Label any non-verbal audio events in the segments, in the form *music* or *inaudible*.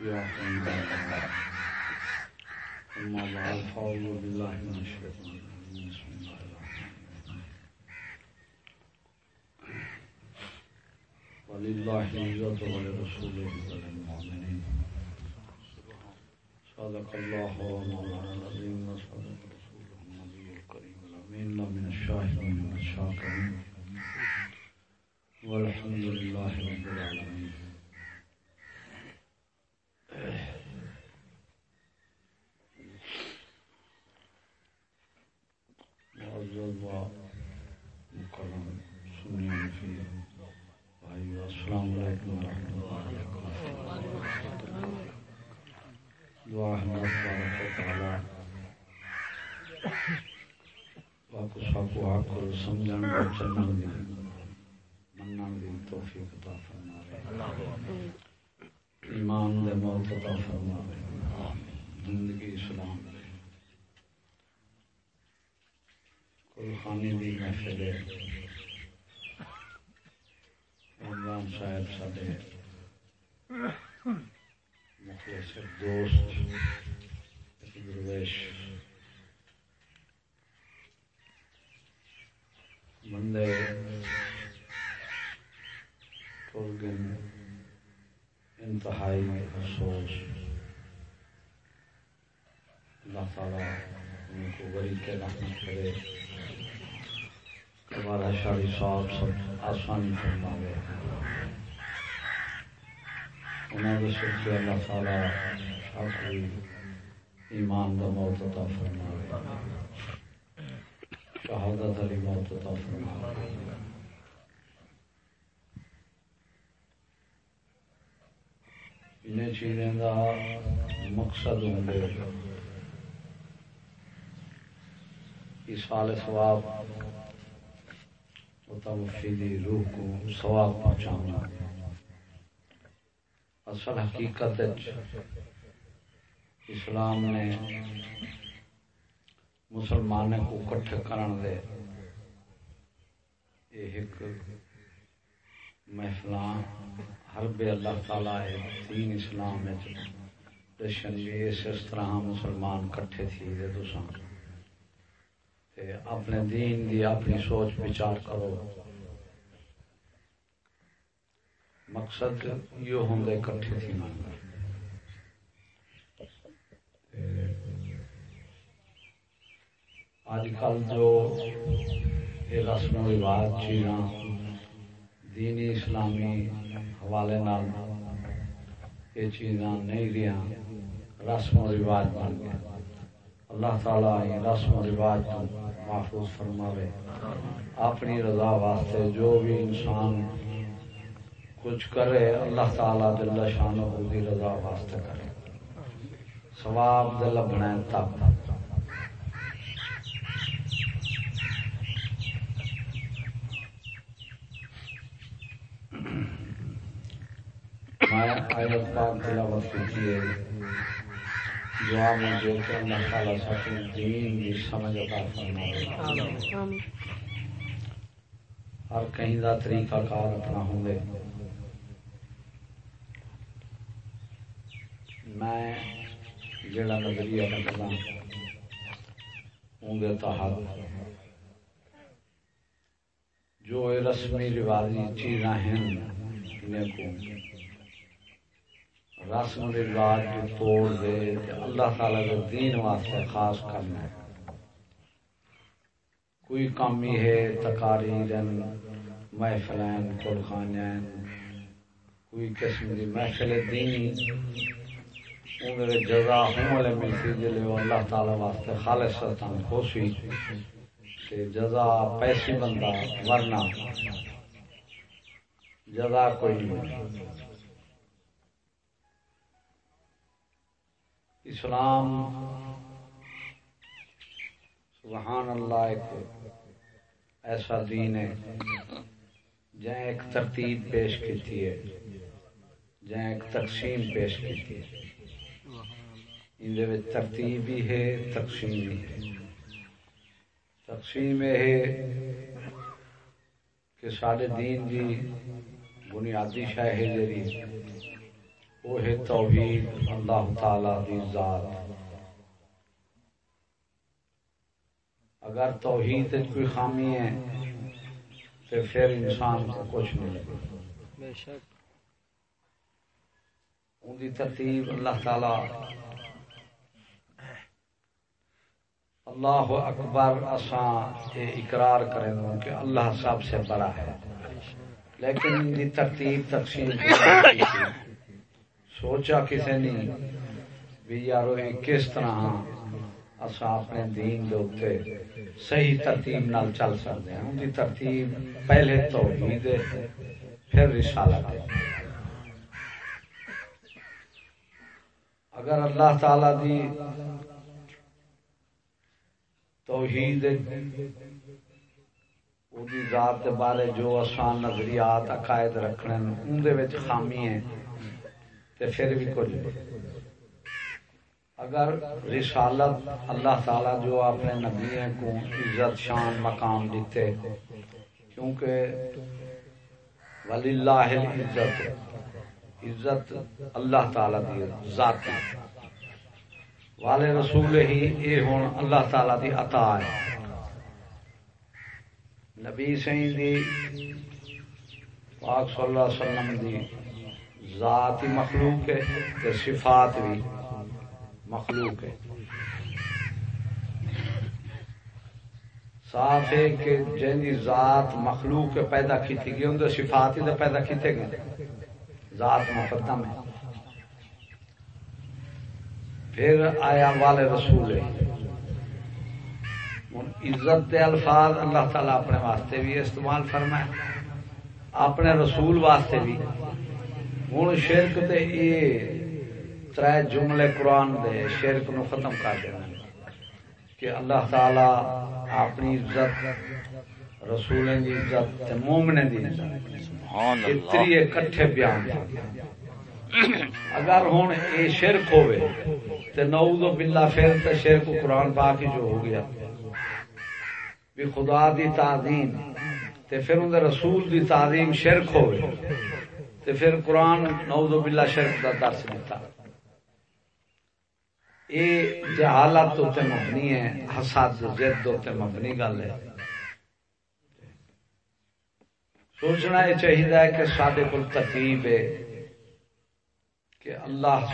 يا أما بعد ولله العزة ولرسوله وللمؤمنين صدق الله مولانا العظيم وصدق رسوله النبي الكريم الأمين من الشاهد من الشاكرين والحمد لله رب العالمين. معزز السلام علیکم ورحمۃ اللہ دعا تبارک تعالی منن دی توفیق عطا فرمائے۔ ایمان دے موت عطا فرمائے۔ زندگی اسلام دے کل خانی دی محفل عمران صاحب مخلص دوست درویش۔ بندے ٹولگن انتہائی افسوس اللہ تعالیٰ ان کو بری کے رحمت کرے۔ ہمارا شاڑی صاحب سب آسانی فرماوے۔ انہوں نے سوچے اللہ تعالیٰ آخری ایمان دا موت عطا فرماوے۔ شہادت علی موت عطا فرماوے۔ انہیں چیزیں دا مقصد ہوں گے۔ اس سال ثواب مفتی روح کو سواب پہنچانا۔ اصل حقیقت اسلام نے مسلمان کو کٹھ کرن دے۔ ایک محفل ہر بے اللہ تعالی ہے، دین اسلام دشن اس طرح مسلمان کٹھے تھی دے دوسرا اپنے دین دی اپنی سوچ وچار کرو۔ مقصد یہ ہوں کٹھے تھی مانگا آج کل جو یہ رسم و رواج چیزاں دینی اسلامی حوالے نال یہ چیزاں نہیں رہا رسم و رواج بن گیا۔ اللہ تعالیٰ رسم و رواج تو محفوظ فرماوے۔ اپنی رضا واسطے جو بھی انسان کچھ کرے، اللہ تعالی دل شان دی رضا واسطے کرے۔ سواب دل لبنا تب میں پاک تلاوت کی ہے جواب میں جو کہ اللہ تعالیٰ ساتھ دین کی سمجھ عطا فرمائے ہر کہیں دا طریقہ کار اپنا ہوں گے میں جڑا نظریہ رکھنا ہوں گے تحت جو رسمی رواجی چیزاں ہیں انہیں کو رسم رواج جو توڑ دے اللہ تعالی کے دین واسطے خاص کرنا ہے۔ کوئی کام ہی ہے تقاریر محفلین قرخانین کوئی قسم کی محفل دین۔ انہیں جزا ہوں والے ملتی جلے وہ اللہ تعالی واسطے خالص سلطان خوشی کہ جزا پیسے بندہ، ورنہ جزا کوئی نہیں۔ اسلام، سبحان اللہ، ایک ایسا دین ہے، جہاں ایک ترتیب پیش کی ہے، جہاں ایک تقسیم پیش کی ہے۔ اندر ترتیب بھی ہے، تقسیم بھی ہے۔ تقسیم یہ ہے کہ سارے دین دی بنیادی شہ ہے جی وہ ہے توحید اللہ تعالی دی ذات۔ اگر توحید کوئی خامی ہے تو پھر انسان کو کچھ نہیں لگے۔ ان کی ترتیب اللہ تعالی۔ اللہ اکبر اساں یہ اقرار کریں کہ اللہ سب سے بڑا ہے۔ لیکن ان کی ترتیب تقسیم *laughs* سوچا کسی نے بھی یارو کس طرح اساں اپنے دین دے اوتے صحیح ترتیب نال چل سکتے ہیں ان کی ترتیب پہلے توحید پھر رسالت ہے اگر اللہ تعالی دی توحید دی ذات دے بارے جو آسان نظریات، عقائد رکھنے، ان دے وچ خامی ہیں تے پھر بھی کچھ اگر رسالت اللہ تعالی جو اپنے نبی کو عزت، شان، مقام دیتے، کیونکہ ولی اللہ عزت عزت اللہ تعالی دی ذاتی والے رسول ہی اے ہون اللہ تعالی دی عطا ہے۔ نبی سین دی پاک صلی اللہ علیہ وسلم دی ذاتی مخلوق ہے تے صفات بھی مخلوق ہے۔ صاف ہے کہ جن ذات مخلوق پیدا کی گئی، ان صفات ہی پیدا کیتے گئے ذات مقدم ہے۔ پھر آیا والے رسول۔ عزت دے الفاظ اللہ تعالیٰ اپنے واسطے بھی استعمال فرمائے، اپنے رسول واسطے بھی۔ ہوں شرک تے یہ تر جملے قرآن دے شرک نو ختم کر دینا کہ اللہ تعالی اپنی عزت رسول کی عزت مومنے کی عزت اتری کٹھے بیان اگر ہوں یہ شرک ہوئے تو نعوذ باللہ پھر تو شرک قرآن پاک ہی جو ہو گیا۔ بھی خدا دی تعظیم تے پھر اندر رسول دی تعظیم شرک ہوئے۔ تے پھر قرآن نعوذ باللہ شرک دا درس دیتا۔ یہ جہالت تے مبنی ہے، حسد زد تے مبنی گل ہے۔ سوچنا یہ چاہیے کہ سارے کو ترتیب ہے کہ اللہ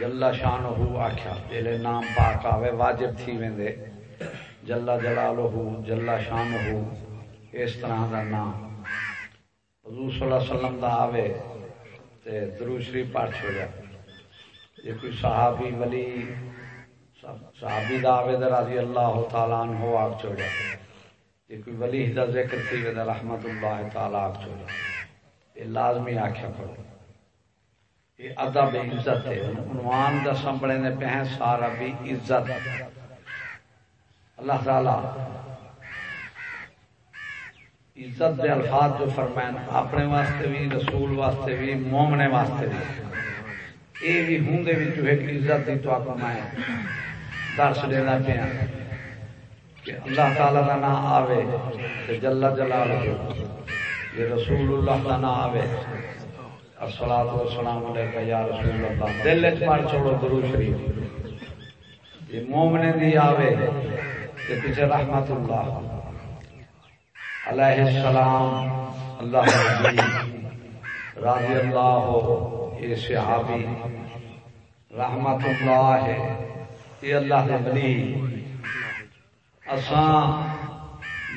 جلا شان ہو آخیا جلے نام پاک آوے، واجب تھی ویندے جلا جلال ہو جلا شان ہو اس طرح دا نام۔ حضور صلی اللہ علیہ وسلم دا آوے تے درو شریف پڑھ چھوڑیا یہ کوئی صحابی ولی، صحابی دا آوے دا رضی اللہ تعالیٰ عنہ آگ چھو چھوڑیا یہ کوئی ولی دا ذکر تھی ویدہ رحمت اللہ تعالیٰ آگ چھو چھوڑیا یہ لازمی آکھیا پڑھو یہ ادب عزت ہے۔ عنوان دا سنبھڑے نے پہ سارا بھی عزت۔ اللہ تعالی عزت دے الفاظ جو فرمائن، اپنے واسطے بھی، رسول واسطے بھی، مومنے واسطے بھی۔ اے بھی ہوں دے بھی جو ایک عزت دی تو آپ میں درس دینا پہ کہ اللہ تعالی کا نام آوے کہ جل جلال یہ رسول اللہ کا نام آوے۔ السلام والسلام علیکہ یا رسول اللہ۔ دل اچ پڑھ چھوڑو درود شریف۔ یہ مومنے دی آوے کہ پیچھے رحمت اللہ۔ علیہ السلام، اللہ رضی اللہ ہو یہ صحابی، رحمت اللہ ہے، یہ اللہ کے ولی اساں،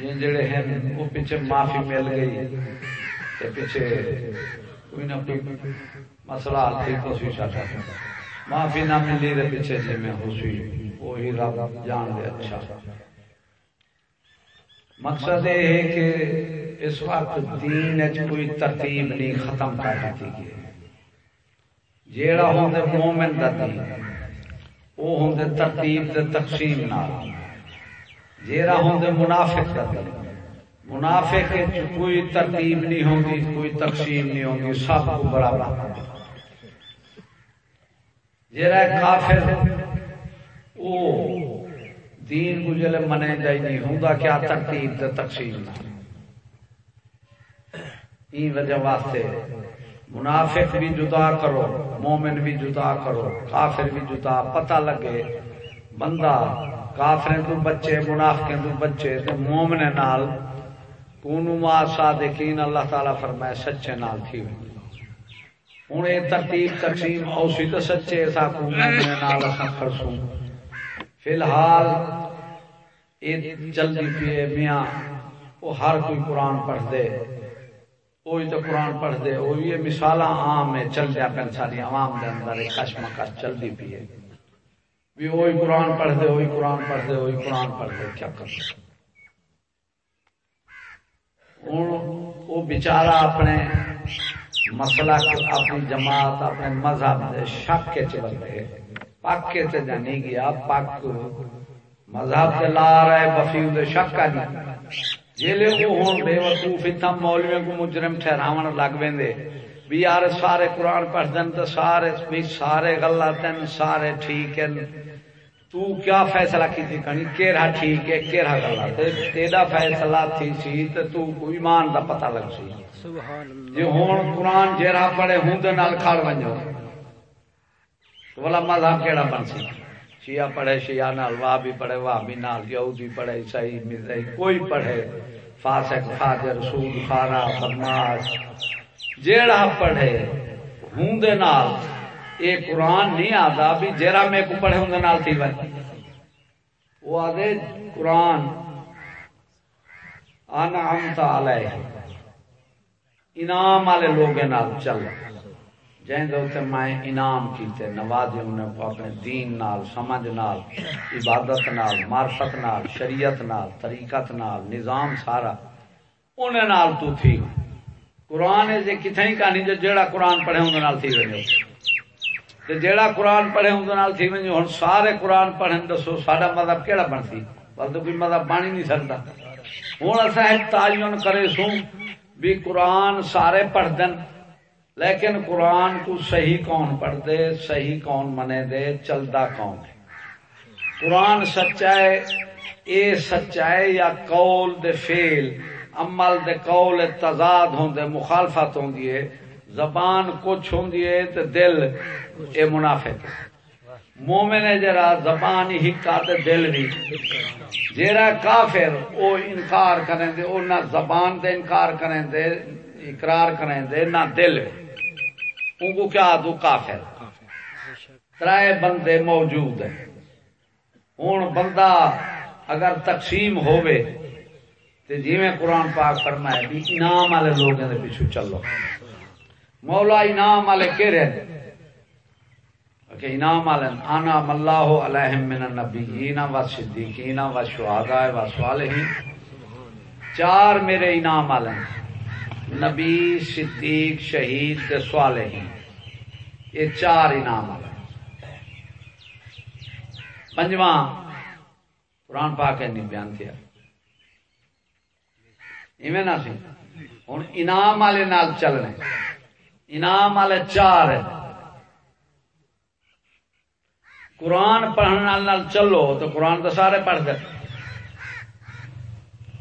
یہ جڑے ہیں، وہ پیچھے معافی مل گئی۔ تے پیچھے کوئی نہ کوئی مسئلہ حل تو سی سکتا معافی نہ ملی دے پیچھے جی میں خوشی وہی رب جان دے اچھا۔ مقصد یہ ہے کہ اس وقت دین کوئی ترتیب نہیں ختم کر دیتی گئی۔ جیڑا ہوندے مومن دا دین وہ ہوندے ترتیب تے تقسیم نال۔ جیڑا ہوندے منافق دا دین، منافق کوئی ترتیب نہیں ہوگی کوئی تقسیم نہیں ہوگی سب کو برابر۔ جرا کافر، او دین کو جلے منے جائی نہیں، ہوں دا کیا ترتیب تے تقسیم نہ۔ این وجہ واسطے منافق بھی جدا کرو، مومن بھی جدا کرو، کافر بھی جدا، پتہ لگے بندہ کافر تو بچے منافق تو بچے تے مومن نال۔ کونو ما صادقین اللہ تعالی فرمائے سچے نال تھی۔ ہوں یہ ترتیب تقسیم، اوسی تو سچے سا کو مومن نال اساں کرسوں۔ فی الحال یہ جلدی پیے میاں، وہ ہر کوئی قرآن پڑھ دے وہی تو قرآن پڑھ دے وہ یہ مثال عام ہے چل دیا پہ ساری عوام دے اندر کش مکش چلتی پی ہے بھی وہی قرآن پڑھ دے وہی قرآن پڑھ دے وہی قرآن پڑھ دے کیا کر وہ بیچارہ اپنے مسئلہ اپنی جماعت، اپنے مذہب دے شک کے چل رہے پاک کے تے گیا پاک مذہب تے لا رہے بفیو دے شک کا نہیں جیلے وہ ہون بے وقوف اتنا مولوی کو مجرم ٹھہراون لگ ویندے۔ بھی یار سارے قرآن پڑھ دن تو سارے بھی سارے غلط ہیں سارے ٹھیک ہیں۔ تو کیا فیصلہ کی تھی کنی کیرا ٹھیک ہے کیرا غلط ہے تیرا فیصلہ تھی سی تے تو ایمان دا پتہ لگ سی۔ جی ہون قرآن جیرا پڑھے ہوں دے نال کھڑ ونجو۔ تو والا مذہب کیڑا بن سی شیعہ پڑھے، شیعہ نال واہ بھی پڑھے واہ بھی نال یہودی پڑھے، عیسائی مزائی کوئی پڑھے۔ فاسق، فاجر سود خارا بدماش جیڑا پڑھے ہوں دے نال۔ اے قرآن نہیں آتا بھی جیرا میں کو پڑھے ہوں دے نال تھی بن وہ آدھے قرآن آنا ہمتا علیہ۔ انعام والے لوگ نال چل۔ جن میں انعام کیتے نوازے انہیں اپنے دین نال، سمجھ نال، عبادت نال، معرفت نال، شریعت نال، طریقت نال، نظام سارا انہیں نال تو تھی قرآن ہے کتنے ہی کہانی جو جیڑا قرآن پڑھے ہوں نال تھی وجو تے جیڑا قرآن پڑھے ہوں نال تھی وجو ہن سارے قرآن پڑھن دسو ساڈا مذہب کیڑا بنسی بل تو کوئی مذہب بن ہی نہیں سکتا۔ ہوں اسا تعین کرے سوں بھی قرآن سارے پڑھ دن لیکن قرآن کو صحیح کون پڑھ دے صحیح کون منے دے، چلتا کون ہے قرآن سچائے اے سچائے یا قول دے فیل عمل دے قول تضاد ہوں دے، مخالفت ہوں دیئے زبان کچھ ہوں دیئے تے دل اے منافق مومن جرا زبان ہی کا تے دل بھی جرا کافر او انکار کریں دے، او نہ زبان دے انکار کریں دے، اقرار کریں دے، نہ دل۔ بھی ان کو کیا دو کافر؟ ترائے بندے موجود ہیں۔ ہوں بندہ اگر تقسیم ہوئے تو جی میں قرآن پاک فرمائے بھی انعام والے لوگوں کے پیچھے چلو۔ مولا انعام والے کہ رہے کہ انعام والے آنا اللہ علیہ من النبیین و صدیقین و شہداء و صالحین۔ چار میرے انعام والے ہیں۔ نبی، صدیق، شہید کے سوالے یہ چار انعام پنجواں، قرآن پاک نہیں بیان کیا۔ ایویں نہ سی ہوں انعام والے نال چلنے انعام والے چار ہے قرآن پڑھنے نال چلو تو قرآن تو سارے پڑھ دے۔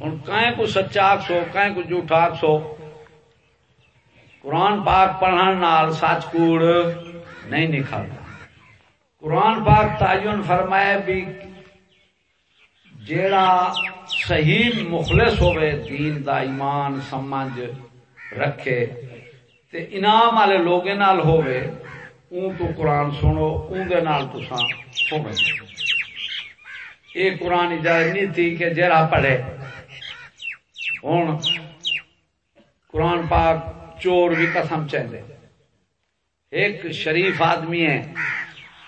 ہوں کہیں کو سچا آخسو کہیں کو جھوٹا آخسو قرآن پاک پڑھنے نال سچ کوڑ نہیں نکلتا قرآن پاک تعین فرمائے بھی جیڑا صحیح مخلص ہوئے دین دا ایمان سمجھ رکھے، تے انعام والے لوگ نال ہوئے اون تو قرآن سنو اون دے نال تساں ہوئے یہ قرآن اجازت نہیں تھی کہ جیڑا پڑھے۔ ہوں قرآن پاک چور بھی قسم چاہتے ایک شریف آدمی ہے،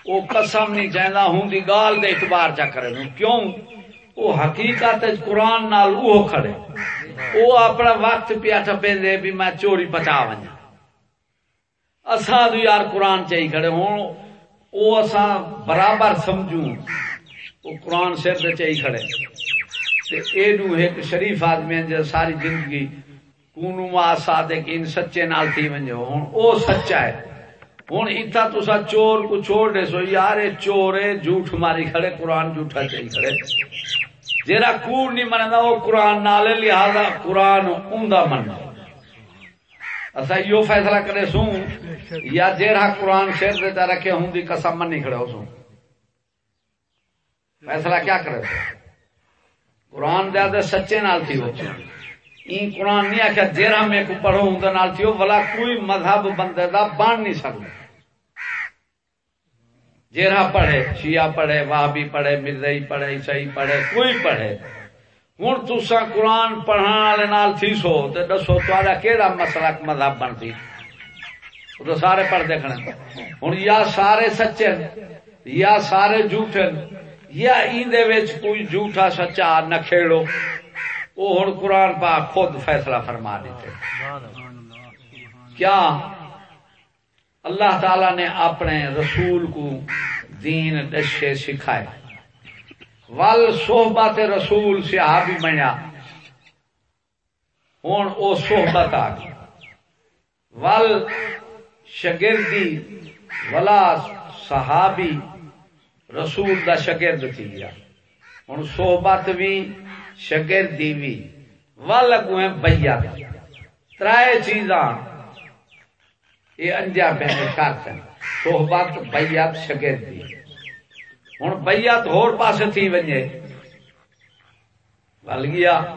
وہ قسم نہیں چاہتا ہوں دی گال دے اعتبار چا کرے۔ کیوں؟ وہ حقیقت قرآن نال وہ کھڑے۔ وہ اپنا وقت پیا ٹپے دے بھی میں چوری بچا ونجا اسا تو یار قرآن چاہیے کھڑے ہوں، وہ اسا برابر سمجھوں۔ وہ قرآن سر دے چاہیے کھڑے۔ تے ایڈو ایک شریف آدمی ہے ساری زندگی کونو ما صادق سچے نال تھی ونجو ہن او سچا ہے ہن ایتھا تسا چور کو چھوڑ دے سو یار چور اے جھوٹ ماری کھڑے قرآن جھوٹا چاہی کھڑے جیرا کوڑ نہیں مندا او قرآن نال لہذا قرآن اوندا مننا اصا یہ فیصلہ کرے سوں یا جیڑا قرآن شیر دیتا رکھے ہوں دی قسم من نہیں کھڑے ہو سوں فیصلہ کیا کرے سو قرآن دے سچے نال تھی ہو این قرآن نہیں آخیا جیرا میں کو پڑھو ہوں نال بلا کوئی مذہب بندے دا بان نہیں سکتا جیرا پڑھے، شیعہ پڑھے، وہابی پڑھے مرزئی پڑھے، عیسائی پڑھے، کوئی پڑھے۔ ہوں تسا قرآن پڑھنے والے نال تھی سو تو دسو تا کہڑا مسئلہ مذہب بنتی۔ وہ تو سارے پڑھ دیکھنے ہوں یا سارے سچے یا سارے جھوٹے یا ایندے وچ کوئی جھوٹا سچا نہ کھیڑو وہ ہوں قرآن پاک خود فیصلہ فرما دیتے۔ کیا؟ اللہ تعالی نے اپنے رسول کو دین دشے سکھائے۔ ول صحبت رسول صحابی بنیا ہوں وہ صحبت آ گئی ول شگردی ولا صحابی رسول دا شگرد تھی گیا۔ ہوں صحبت بھی شگردی بھی ول اگو بیا ترائے چیزاں۔ یہ انجا پہ شرط ہیں صحبت بیعت شگردی ہوں بیعت ہور پاسے تھی ونجے۔ بل گیا۔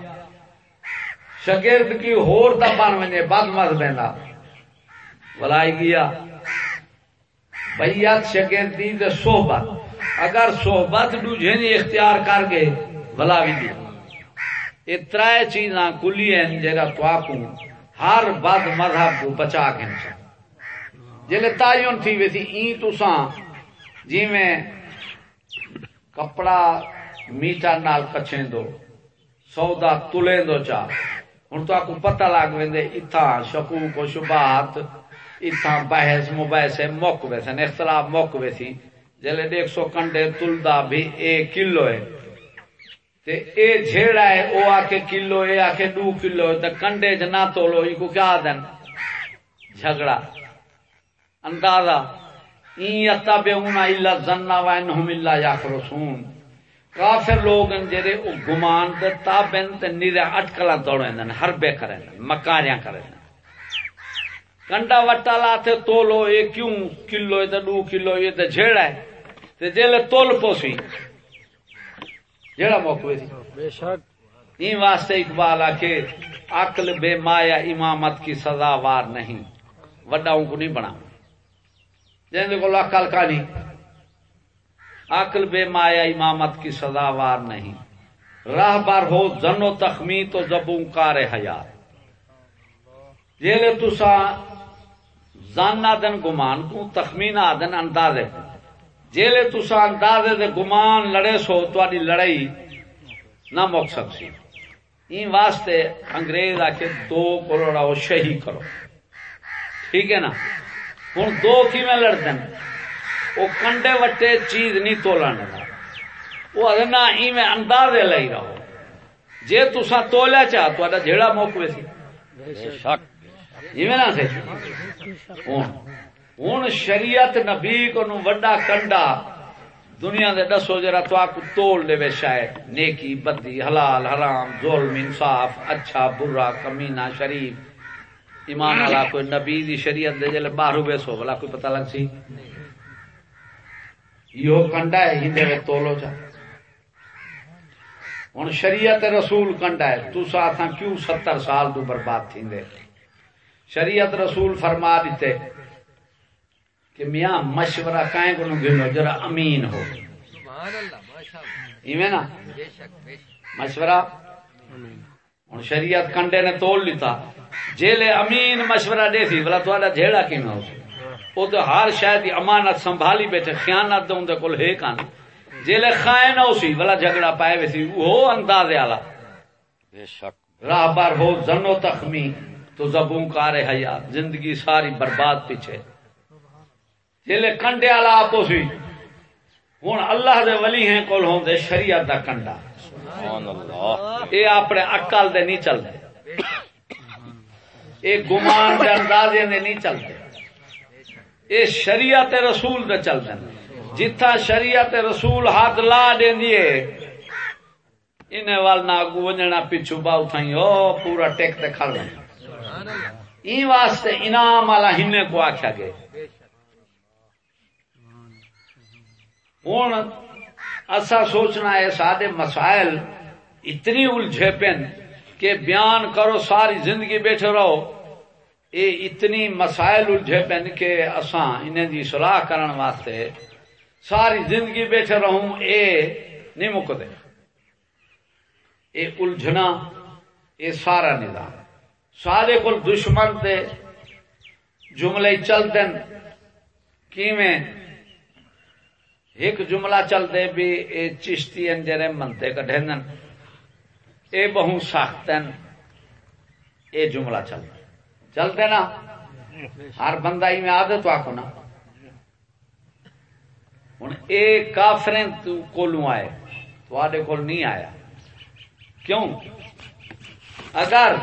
شگرد کی ہور دا بن ونجے، بد مت بہنا۔ بلائی گیا۔ بیعت شگردی تے صحبت۔ اگر صحبت دوجے نہیں اختیار کر گئے بلا بھی دی۔ یہ ترائے چیزاں کلی ہیں جگہ تو آکوں ہر بد مذہب کو بچا کے جلے تعین تھی ویسی این تساں جی میں کپڑا میٹا نال کچھیں دو، سودا تلیں دو چا۔ ہن تو کو پتہ لگ ویندے ایتھا شکوک و شبہات ایتھا بحث، مباحث موک ویسن، اختلاف موک ویسی۔ جلے دیکھ سو کنڈے تلدا بھی ایک کلو ہے۔ تے اے جھیڑا ہے، او آ کے کلو، اے آ کے دو کلو، تے کنڈے چ نہ تولو، ای کو کیا دن جھگڑا۔ اندازہ۔ این یتبعون الا ظن و انهم الا یخرسون کافر لوگ ان جڑے او گمان تے تابن تے نیرے اٹکلا توڑن ہر بے کرن مکاریاں کرن کنڈا وٹا لاتے تولو، اے کیوں؟ کلو، اے تے دو کلو، اے تے جھیڑا ہے۔ تے جلے تول پوسی جڑا موقع بے شک۔ این واسطے اقبال آ کے عقل بے مایا امامت کی سزاوار نہیں۔ وڈاؤں کو نہیں بنا۔ جن کو عقل کا نہیں عقل بے مایا امامت کی سزاوار نہیں۔ راہ بار ہو زن و تخمی تو زبوں کار حیات جیلے تسا زانا دن گمان کو تخمین آدن اندازے جیلے تسا اندازے دے گمان لڑے سو تاری لڑائی نہ مک سکسی۔ این واسطے انگریز آ کے دو کروڑا شہی کرو۔ ٹھیک ہے نا؟ ہوں دو کی میں لڑتے ہیں وہ کنڈے وٹے چیز نہیں تولن وہ ادنا ای میں اندازے لئی رہو۔ جے تسا تولیا چاہ تو جیڑا موقع سی۔ جی میں نہ سے ہوں شریعت نبی کو وڈا کنڈا۔ دنیا دے دسو جرا تو آپ تول دے شاید نیکی، بدی، حلال، حرام، ظلم، انصاف اچھا برا، کمینہ، شریف۔ ایمان والا کوئی نبی دی شریعت دے جلے باہر ہوئے سو بلا کوئی پتہ لگ سی؟ یہ کنڈا ہے ہندے میں تولو چا ہوں شریعت رسول کنڈا ہے۔ تو ساتھ کیوں ستر سال تو برباد تھی دے شریعت رسول فرما دیتے کہ میاں مشورہ کائیں کو گنو جرا امین ہو۔ ایویں نا؟ مشورہ؟ ہوں شریعت کنڈے نے تول لیتا۔ جیلے امین مشورہ دے سی بلا تھوڑا جھیڑا کی ہو؟ وہ تو ہر شاید امانت سنبھالی بیٹھے خیانت دوں دے کول ہے کان۔ جیلے خائن ہو سی بلا جھگڑا پائے وے سی وہ انداز والا۔ بے شک۔ راہ بار ہو زنو تخمی تو زبوں کار حیات زندگی ساری برباد پیچھے۔ جیلے کنڈے والا سی۔ ہوں اللہ دے ولی ہیں کول ہوں دے شریعت دا کنڈا۔ سبحان اللہ۔ اے اپنے عقل دے نہیں چلدے۔ یہ گمان کے اندازے نے نہیں چلتے یہ شریعت رسول دے چلتے جتھا شریعت رسول ہاتھ لا دینی انہیں وال نہ اگو ونجنا پیچھو باؤ تھائی او پورا ٹیک تے کھڑ رہے این واسطے انعام والا ہنے کو آخیا گئے ہوں اصا سوچنا ہے سارے مسائل اتنی الجھے پن کہ بیان کرو ساری زندگی بیٹھے رہو۔ اے اتنی مسائل الجھے پن کہ اساں انہیں دی صلاح کرن واسطے ساری زندگی بیٹھے رہوں۔ اے نہیں مکتے۔ اے الجھنا، اے سارا نظام۔ سارے کو دشمن دے جملے چل دین کیویں؟ ایک جملہ چل دے بھی اے چشتی جڑے منتے کڈھے اے بہو سخت اے جملہ چل چلتے نا۔ ہر بندہ ہی میں عادت آخو نا۔ ہوں اے کافریں کولوں آئے۔ تھوڑے کول نہیں آیا۔ کیوں؟ اگر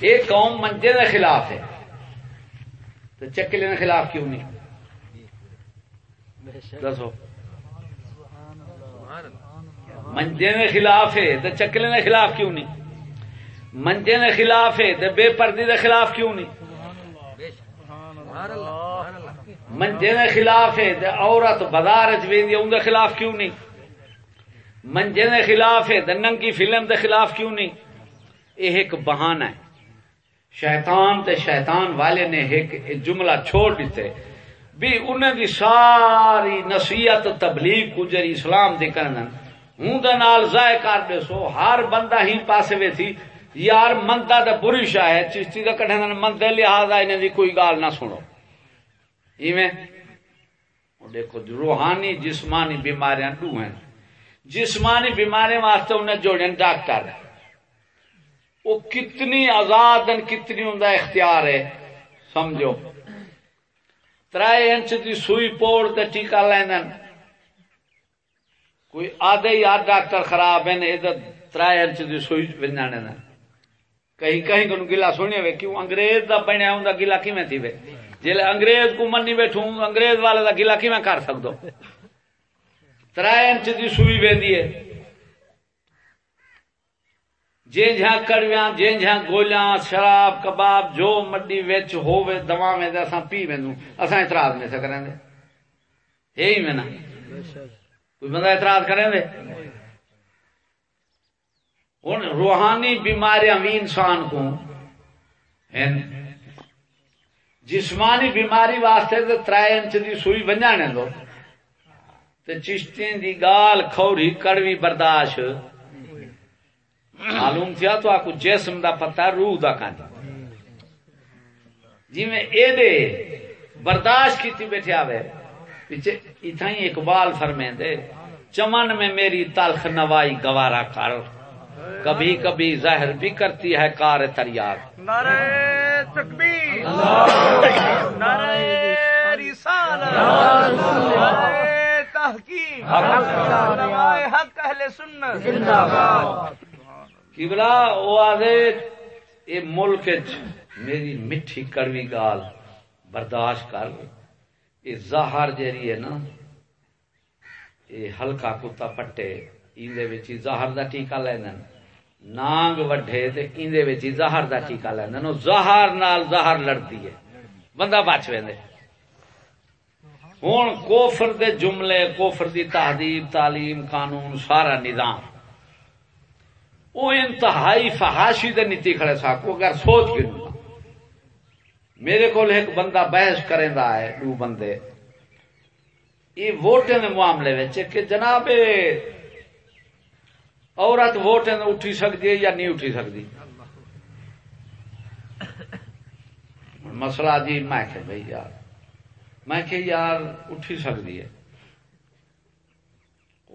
یہ قوم منجے کے خلاف ہے، تو چکلے کے خلاف کیوں نہیں؟ دسو۔ منجے کے خلاف ہے تو چکلے کے خلاف کیوں نہیں؟ منجے کے خلاف ہے تو بے پردی کے خلاف کیوں نہیں؟ منجے کے خلاف ہے تو عورت بازار ان کے خلاف کیوں نہیں؟ منجے کے خلاف ہے تو ننگی فلم کے خلاف کیوں نہیں؟ یہ ایک بہانہ ہے۔ شیطان تے شیطان والے نے ایک جملہ چھوڑ دیتے۔ بھی انہیں دی ساری نصیحت تبلیغ گجری اسلام دی کرنا ہوں دے نال ضائع کر دے سو۔ ہر بندہ ہی پاسے وے تھی یار منتا تو بری شاہ ہے۔ چشتی کا کٹھے منتے لہذا انہیں دی کوئی گال نہ سنو۔ ایویں۔ دیکھو، روحانی، جسمانی بیماریاں دو ہیں۔ جسمانی بیماری واسطے انہیں جوڑے ڈاکٹر۔ وہ کتنی آزاد کتنی ان اختیار ہے۔ سمجھو۔ ترائے انچ دی سوئی پوڑ تے ٹیکا لین کوئی آدھے یار ڈاکٹر خراب ہیں ادھر ترائے انچ دی سوئی ونجانے نا کہیں کہیں کو گلا سنیا وے، کیوں انگریز دا بنیا ہوں دا گلا کی میں تھی وے؟ جلے انگریز کو منی بیٹھوں انگریز والے دا گلا کی میں کر سکدو؟ ترائے انچ دی سوئی ویندی ہے۔ جن جہاں کڑویاں جن جہاں گولیاں، شراب، کباب، جو مڈی وچ ہووے دوا میں تے اساں پی ویندوں اساں اعتراض نہیں سکریں دے۔ یہی میں نا کوئی بندہ اعتراض کریں دے؟ ہن روحانی بیماریاں بھی انسان کو ہیں۔ جسمانی بیماری واسطے تے ترائے انچ دی سوئی ونجانے دو۔ تے چشتیں دی گال، کھوری، کڑوی برداشت معلوم تھیا تو آپ کو جسم دا پتہ روح دا کان جی میں اے دے برداشت کیتی بیٹھے آوے۔ پیچھے اتھا ہی اقبال فرمیں دے چمن میں میری تلخ نوائی گوارا کر۔ کبھی کبھی ظاہر بھی کرتی ہے کار تریار۔ نعرہ تکبیر۔ نعرہ رسالت۔ نعرہ تحقیق۔ حق اہل سنت۔ زندہ باد۔ کبلا وہ آدھے یہ ملک میری میٹھی کڑوی گال برداشت کر یہ زہر جیری ہے نا یہ ہلکا کتا پٹے اندر زہر دا ٹیکا لین نانگ وڈے تے اندر زہر دا ٹیکا لین زہر نال زہر لڑتی ہے۔ بندہ بچ وے ہوں کوفر دے جملے کوفر دی تہذیب، تعلیم، قانون، سارا نظام۔ وہ انتہائی فحاشی دے نیتی کھڑے ساکو اگر سوچ کے میرے کو ایک بندہ بحث کریں دا ہے، دو بندے۔ یہ ووٹیں دے معاملے وچ کہ جناب، عورت ووٹیں اٹھی سکتی ہے یا نہیں اٹھی سکتی مسئلہ جی میں کہ بھائی یار، میں کہ یار اٹھی سکتی ہے۔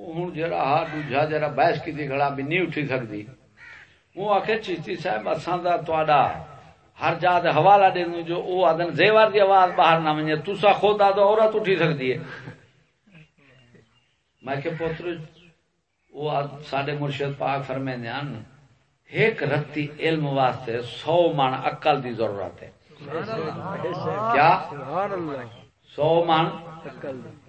ہوں جا ہا دوجا جا بحث کی کھڑا بھی نہیں اٹھی سکتی وہ آخ چیشتی صاحب تا ہر جا حوالہ دے جو وہ آدھے زیور کی آواز باہر نہ منجے تسا خود آ تو عورت اٹھی سکتی ہے میں کہ پوتر وہ سڈے مرشد پاک ان ایک رتی علم واسطے سو من اقل دی ضرورت ہے کیا سو من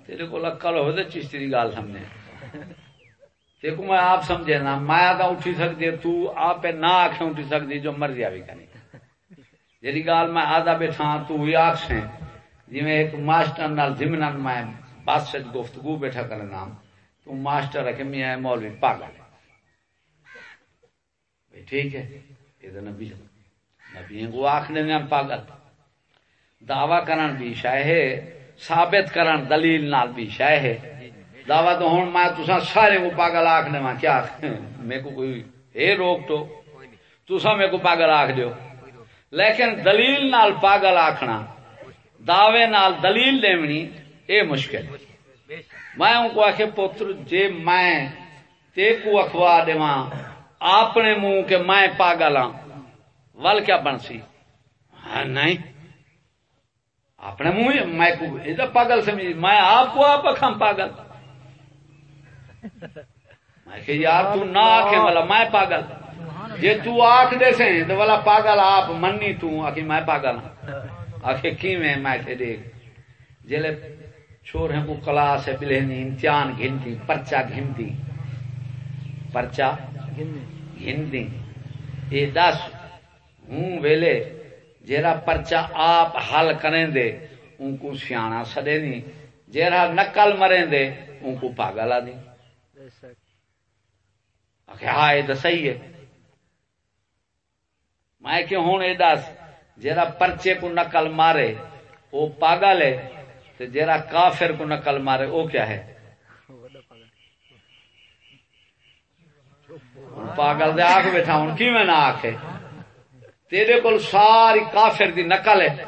تیرے کو اقل ہو چشتی کی گال سمجھے *laughs* دیکھو میں آپ سمجھے نا، مایا تو اٹھی سکتی تو آپ نہ آخ اٹھی سکتی، جو مرضی آئی کرنی جی گال میں آدھا بیٹھا، تو ہوئی آخ سے جی میں ایک ماسٹر نال ضمن میں بس سے گفتگو بیٹھا کرنے نام، تو ماسٹر رکھے میاں مولوی پاگل ٹھیک ہے، یہ نبی نبی کو آخنے میں پاگل۔ دعوی کرن بھی شاہ ہے، ثابت کرن دلیل نال بھی شاہ ہے۔ دعوی تو ہوں میں تسا سارے کو پاگل آخنے میں کیا میرے کو کوئی اے روک تو؟ تسا میرے کو پاگل آخ دیو۔ لیکن دلیل نال پاگل آخنا دعوے نال دلیل دیونی اے مشکل۔ میں ان کو آخے پتر، جے میں تے کو اخوا دیواں، اپنے منہ کے میں پاگل ہاں ول کیا بن سی؟ ہاں نہیں۔ اپنے منہ میں کو پاگل سمجھ میں آپ کو، آپ اکھم پاگل۔ میں کہ یار تو نہ آکھے والا میں پاگل۔ جے تو آکھ دے سے تو والا پاگل آپ مننی تو آکھے میں پاگل ہاں۔ آکھے کی میں میں کہ دیکھ جلے چھوڑ ہیں کو کلاس ہے بلہنی امتحان گھنتی پرچہ گھنتی پرچہ گھنتی یہ دس ہوں ویلے جیرا پرچہ آپ حل کریں دے ان کو سیاح سدے نہیں جیرا نقل مریں دے ان کو پاگل آ دی ہاں یہ تو صحیح ہے۔ میں کہ ہوں یہ دس؟ جیرا پرچے کو نقل مارے، وہ پاگل ہے تو جیرا کافر کو نقل مارے، وہ کیا ہے؟ پاگل دے آخ بیٹھا، ہوں کی میں نہ آخ تیرے کو ساری کافر دی نقل ہے۔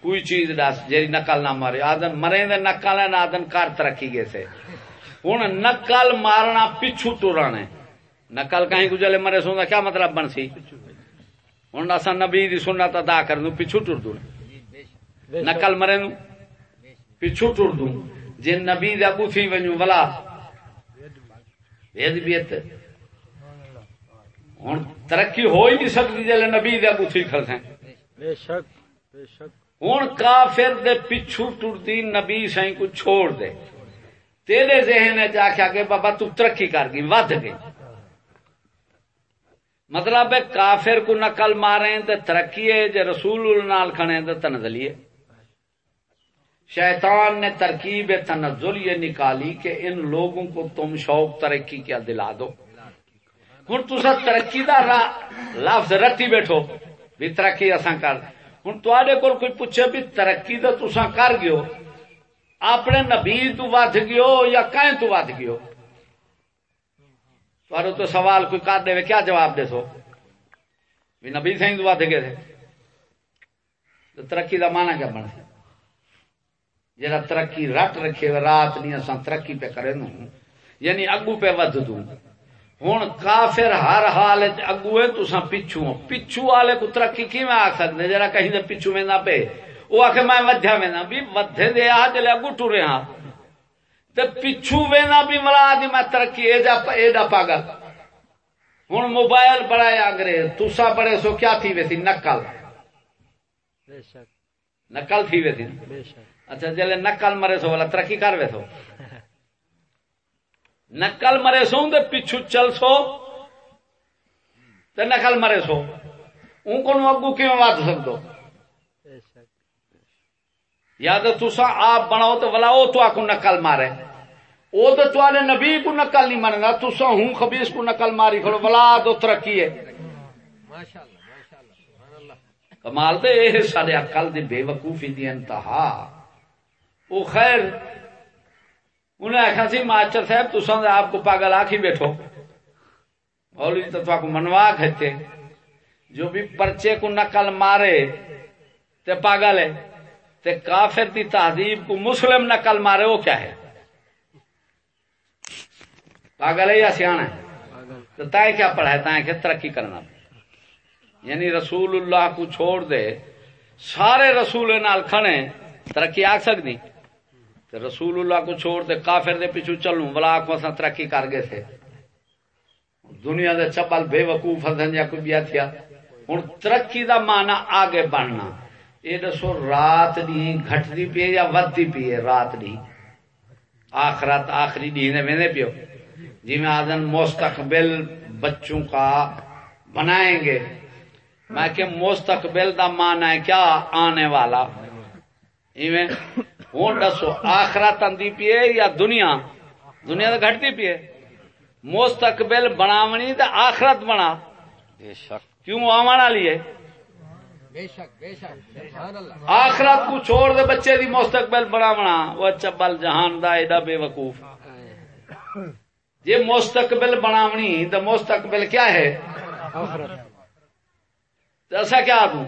کوئی چیز دس جی نقل نہ مارے۔ آدن مرے دے نقل ہے نہ آدن کار ترقی گئے سے ہوں نقل مارنا پچھو ٹورن ہے۔ نقل کہیں گزرے مرے سو کیا مطلب بن سی؟ ہوں اصا نبی دی سنت ادا کر دوں پچھو ٹر دوں۔ نقل مرے نو پچھو ٹر دوں۔ نبی دا بوتھی ونجو ولا۔ بیت ہوں ترقی ہو ہی نہیں سکتی جی نبی دیا بوتھی کھڑے ہوں کافر دے پچھو ٹرتی نبی سائی کو چھوڑ دے۔ تیرے ذہن جا کے آگے بابا تو ترقی کر گئی ود گئی۔ مطلب ہے کافر کو نقل مارے تو ترقی ہے جی رسول نال کھڑے تو تنزلی ہے۔ شیطان نے ترکیب تنزل یہ نکالی کہ ان لوگوں کو تم شوق ترقی کیا دلا دو۔ ہوں تصا ترقی کا لفظ رٹی بیٹھو، بھی ترقی اصا کر ہوں تے کو کوئی پوچھے بھی ترقی تو تسا کر گیو اپنے نبی تو ود گیو یا کہیں تو ود گیو پر تو سوال کوئی کر دے کیا جواب دے سو؟ بھی نبی سی تو ود گئے تو ترقی کا مانا کیا بن جا ترقی رٹ رکھے رات نہیں اصا ترقی پہ کرے نو یعنی اگو پہ ود دوں۔ ہوں کافر ہر حال اگو ہے تو پچھو پچھو والے کو ترقی کی میں آخ سکتے جرا کہیں تو پچھو میں نہ پے وہ آخ میں ودیا میں بھی ودے دے آ، جلے اگو ٹورے ہاں۔ تے پچھو وینا بھی ملا دی میں ترقی اے جا اے دا پاگل۔ ہوں موبائل بڑایا انگریز تسا بڑے سو کیا تھی ویسی؟ نقل۔ نقل تھی ویسی۔ اچھا جلے نقل مرے سو والا ترقی کر وے سو نقل مرے سو دے پچھو چل سو۔ تے نقل مرے سو۔ ان کو اگو کیوں واد سکدو؟ یا تو تسا آپ بناؤ تو بلا وہ تو آکو نقل مارے۔ وہ تو تھوڑے نبی کو نقل نہیں ماننا تسا ہوں خبیس کو نقل ماری کھڑو بلا تو ترقی ہے۔ کمال دے یہ سارے عقل دی بے وقوفی دی انتہا۔ وہ خیر انہیں آخیا سی ماسٹر صاحب تسا آپ کو پاگل آخ ہی بیٹھو۔ مولوی تو کو منوا کھتے جو بھی پرچے کو نقل مارے، تے پاگل ہے۔ تے کافر دی تہذیب کو مسلم نقل مارے، وہ کیا ہے؟ پاگل ہے یا سیاح ہے؟ تو تائیں کیا پڑھا ہے؟ تائیں کہ ترقی کرنا یعنی رسول اللہ کو چھوڑ دے، سارے رسول نال کھڑے، ترقی آ سکتی رسول اللہ کو چھوڑ دے، کافر دے پیچھو چلوں، بلا کو اساں ترقی کر گئے تھے۔ دنیا دے چپل بے وقوف ہن یا کوئی بیا تھیا ہن ترقی دا معنی آگے بڑھنا۔ یہ دسو رات دی گھٹتی پی یا ودتی پی رات دی۔ آخرات آخری دی نے ویندے پیو۔ جی میں آدن مستقبل بچوں کا بنائیں گے۔ میں کہ مستقبل دا مان ہے کیا؟ آنے والا۔ ایویں۔ ہوں دسو آخرت آدھی پیے یا دنیا؟ دنیا تو گھٹتی پیے مستقبل بناونی تو آخرت بنا۔ بے شک۔ کیوں آمن والی ہے؟ آخرت کو چھوڑ دے بچے دی مستقبل بناونا وہ چبل جہان دا ایڈا بے وقوف۔ یہ مستقبل بناونی تو مستقبل کیا ہے؟ ایسا کیا دوں؟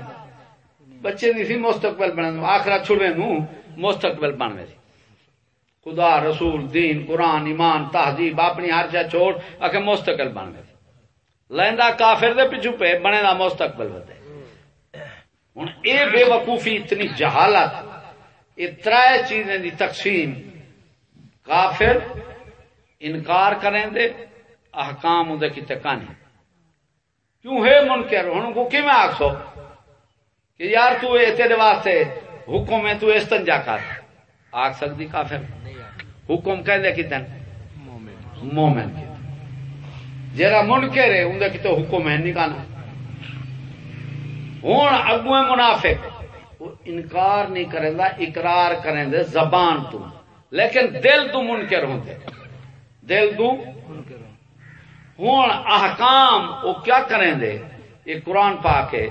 بچے دی سی مستقبل بنا آخرت چھڑے نو، مستقبل بن میں خدا، رسول، دین، قرآن، ایمان، تہذیب، اپنی ہر جا چھوڑ آخر مستقبل بن میں لیندا کافر دے پیچھو پہ بنے دا مستقبل بدے ہوں اے بے وقوفی اتنی جہالت یہ ترائے چیزیں دی تقسیم۔ کافر انکار کریں دے، احکام دے کی تکانی کیوں ہے منکر؟ ہن کو کی میں آکسو کہ یار تو اے تیرے واسطے حکم ہے، تو استنجا کر۔ آکھ سکتی کافر؟ حکم کہہ دے کتن مومن۔ کی جرا منکر ہے، اندر کی تو حکم ہے، نہیں کہنا۔ ہوں اگو منافق۔ وہ انکار نہیں کریں اقرار کریں دے زبان تو۔ لیکن دل تو منکر ہوں دے دل تو ہوں احکام وہ کیا کریں دے یہ قرآن پا کے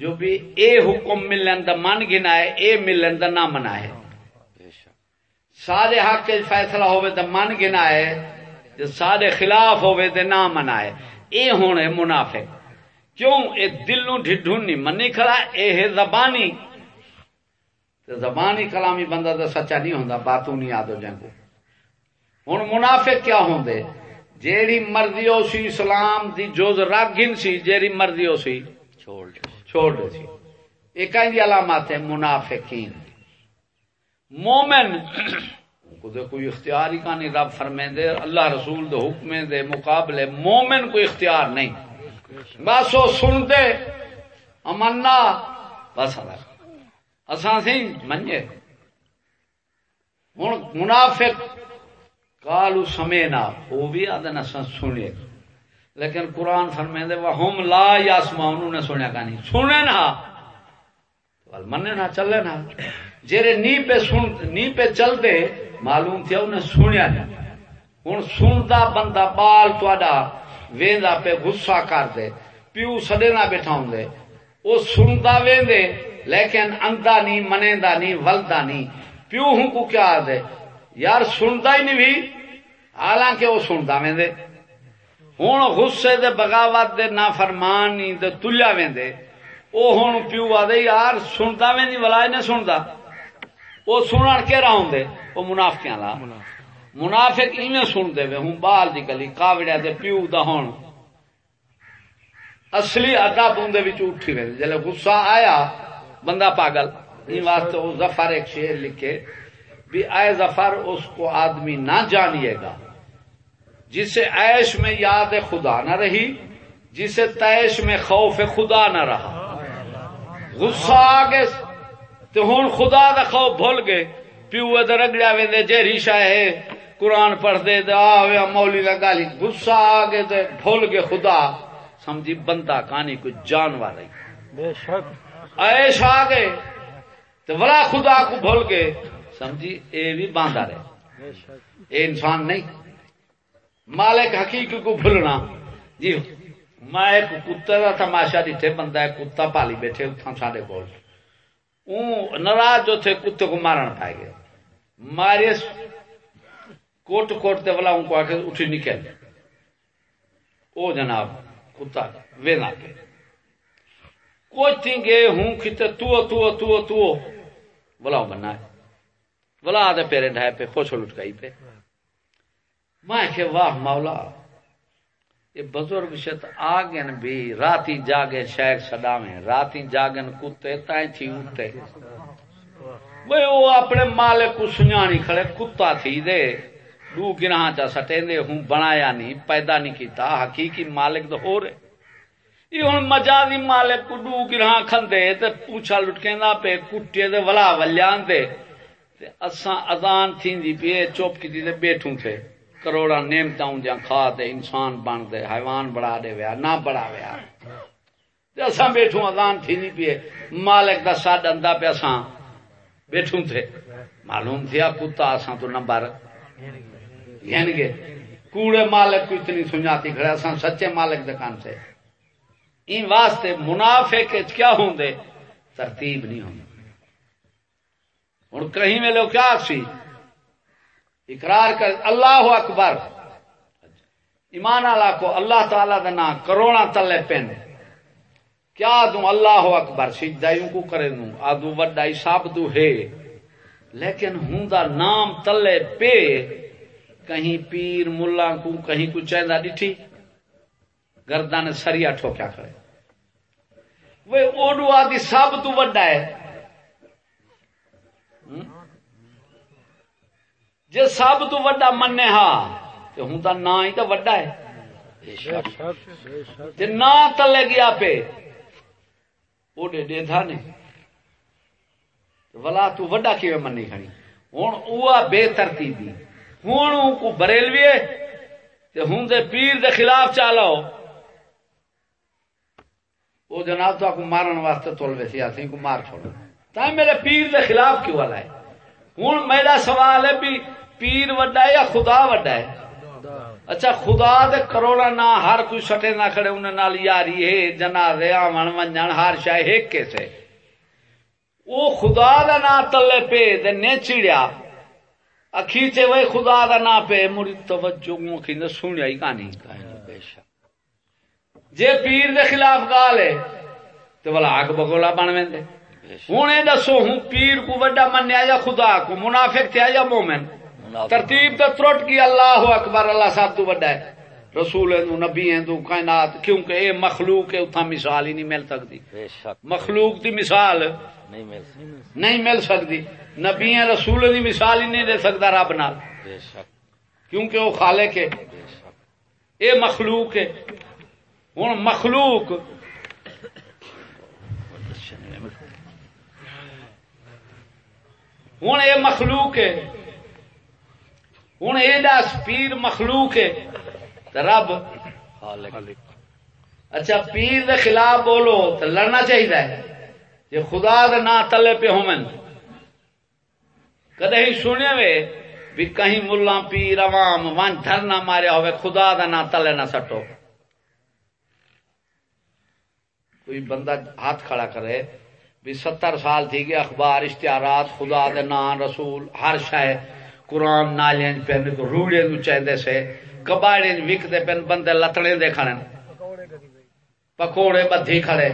جو بھی اے حکم ملن دا من گنا ہے اے ملن دا نہ منا ہے۔ بے شک۔ سارے حق کے فیصلہ ہوئے تو من گنا ہے جو سارے خلاف ہوئے تو نہ منا ہے۔ اے ہونے منافق۔ کیوں اے دل نو ڈھڈھون نہیں منی کھڑا اے ہے زبانی۔ تو زبانی کلامی بندہ تو سچا نہیں ہوندا، باتوں نہیں یاد ہو جائیں کو ہن منافق کیا ہوندے؟ جیڑی مرضی ہو سی اسلام دی جوز راگن سی، جیڑی مرضی ہو سی، چھوڑ دے چھوڑ دے سی۔ یہ کہیں علامات ہیں؟ منافقین۔ مومن کو کوئی اختیار ہی کا نہیں رب فرمے دے اللہ رسول دے حکمے دے مقابلے، مومن کو اختیار نہیں۔ بس وہ سن دے امنا، بس اساں سی منجے۔ ہوں منافق کالو سمے نہ وہ بھی آدھے نہ سنے لیکن قرآن فرمے دے ہم لا یاسما انہوں نے سنیا کا نہیں۔ سنے نہ وال منے نہ چلے نہ جیرے نی پہ سن، نی پہ چل دے معلوم تھیا انہیں سنیا نہیں ہوں سنتا بندہ، بال تھوڑا ویندا پہ غصہ کر دے پیو سڈے نہ بیٹھا ہوں دے وہ سنتا ویندے لیکن اندا نہیں منےدا نہیں ولدا نہیں پیو ہوں کو کیا دے یار سنتا ہی نہیں بھی، حالانکہ وہ سنتا ویندے ہوں غصے دے بغاوت دے نافرمانی دے تلیا ویندے وہ ہوں پیو آدھے، یار سنتا وی نہیں ولا نہیں سنتا وہ سنن کے رہا ہوں وہ منافقیاں لا۔ منافق ایویں سنتے وے، ہوں بال دی گلی کاوڑیا دے، پیو دا ہون۔ اصلی ادب اندے وچ اٹھی وے جلے غصہ آیا، بندہ پاگل۔ این واسطے وہ ظفر ایک شعر لکھے، بھی اے ظفر، اس کو آدمی نہ جانیے گا۔ جسے عیش میں یاد خدا نہ رہی، جسے تیش میں خوف خدا نہ رہا۔ غصہ آ گئے تو ہوں خدا دا خوف بھول گئے۔ پیو ادھر رگڑیا وے جے ریشا ہے۔ قرآن پڑھ دے دے آ مولی کا گالی غصہ آ گئے تے بھول گئے خدا سمجھی بندہ کہانی کوئی جانور رہی بے شک۔ عیش آ گئے تو بڑا خدا کو بھول گئے سمجھی اے بھی باندھا رہے۔ اے انسان نہیں۔ مالک حقیقی کو بھولنا۔ جی میں ایک کتے کا تماشا دیتے بندہ ایک کتا پالی بیٹھے اتنا سارے کول۔ اون ناراض جو تھے کتے کو مارن پائے گئے۔ مارے کوٹ کوٹ تے والا ان کو آکے اٹھی نکل او جناب کتا وینا کے کوئی تھی گئے ہوں کتے تو تو تو تو بلاؤ بننا ہے۔ بلا آدھے پیرے ڈھائے پہ خوش لٹکائی پہ۔ میں کہ واہ مولا یہ بزرگ شت آگن بھی راتی جاگے شیخ سڈاویں راتی جاگن کتے تائیں تھی اٹھتے وہ وہ اپنے مالک کو سنیانی کھڑے، کتا تھی دے۔ دو گناہ چا سٹے دے ہوں بنایا نہیں، پیدا نہیں کیتا، حقیقی مالک تو ہو رہے یہ ہوں مجازی مالک کو دو گناہ کھندے، تے پوچھا لٹکیں دا پہ کٹے دے ولا ولیان دے۔ تے اساں اذان تھیندی پی چوپ کی دے بیٹھوں تھے۔ کروڑا نعمتاں جا کھا دے، انسان بن دے، حیوان بڑھا دے ویا، نہ بڑھا ویا۔ اصا بیٹھوں ادان تھی نہیں پیے مالک دا سڈ اندا پہ اساں بیٹھوں تھے۔ معلوم تھیا، کتا اساں تو نمبر یعنی گھن گے کوڑے مالک کو اتنی سنجاتی کھڑے اساں سچے مالک دکان سے۔ ان واسطے منافع کے کیا ہوں دے؟ ترتیب نہیں ہوں۔ ہوں کہیں میں لوگ کیا سی؟ اقرار کر، اللہ اکبر۔ ایمان اللہ کو اللہ تعالی کا نام کروڑا تلے پین۔ کیا دوں؟ اللہ اکبر۔ سجدائیوں کو کرے دوں۔ آدو وڈائی ساب دو ہے۔ لیکن ہوں دا نام تلے پے کہیں پیر ملا کو کہیں کو چاہتا ڈٹھی۔ گردن سریا ٹھوکیا کرے وہ اوڈو آدھی سب تو وڈا ہے۔ جے سب تو وڈا منے ہاں تو ہوں تا نا ہی تو وڈا ہے۔ جے نا تلے گیا پہ اوڈے دے تھا نے۔ ولا تو وڈا کیویں منی کھڑی۔ ہن اوہ بے ترتیبی۔ ہوں کو بریلوی تے ہوں دے پیر دے خلاف چالو وہ جناب تو کو مارن واسطے تول ویسی آتی کو مار چھوڑا تا میرے پیر دے خلاف کیوں والا ہے؟ ہوں میرا سوال ہے بھی پیر وڈا ہے یا خدا وڈا ہے؟ اچھا خدا دے کروڑا نہ ہر کوئی سٹے نہ کھڑے انہیں نال یاری ہے، جنازے آون ونجن ہر شاہ ایک کیسے؟ وہ خدا دا نا تلے پہ دے نے چڑیا اکھی چے وہ خدا دا نا پہ مڑی توجہ کی نہ سنیا ہی کہانی بے شک۔ جے پیر دے خلاف گال ہے تو بلا آگ بگولا بن ویندے۔ ہوں یہ دسو ہوں پیر کو وڈا منیا یا خدا کو منافق تھیا یا مومن؟ ترتیب تو ترٹ کی اللہ اکبر اللہ صاحب تو وڈا ہے۔ رسول تو نبی ہیں تو کائنات کیونکہ اے مخلوق ہے اتنا مثال ہی نہیں مل سکتی۔ مخلوق دی مثال نہیں مل سکتی۔ نبی ہیں رسول دی مثال ہی نہیں دے سکتا رب نال۔ کیونکہ وہ خالق ہے۔ اے مخلوق ہے۔ ہوں مخلوق۔ ہوں یہ مخلوق ہے۔ ہوں یہ دس پیر مخلوق ہے۔ رب اچھا پیر دے خلاف بولو تو لڑنا چاہیے جی خدا دے نا تلے پہ ہومن کدے ہی سنے وے بھی کہیں ملا پیر عوام ون دھرنا ماریا ہوئے، خدا دا نا تلے نہ سٹو۔ کوئی بندہ ہاتھ کھڑا کرے، بھی ستر سال تھی گئے اخبار، اشتہارات، خدا دے نام، رسول، ہر شہ قرآن نالیں پہن روڑے نو چاہتے سے۔ کباڑے وکتے پن بندے لتڑے دے کھڑے پکوڑے بدھی کھڑے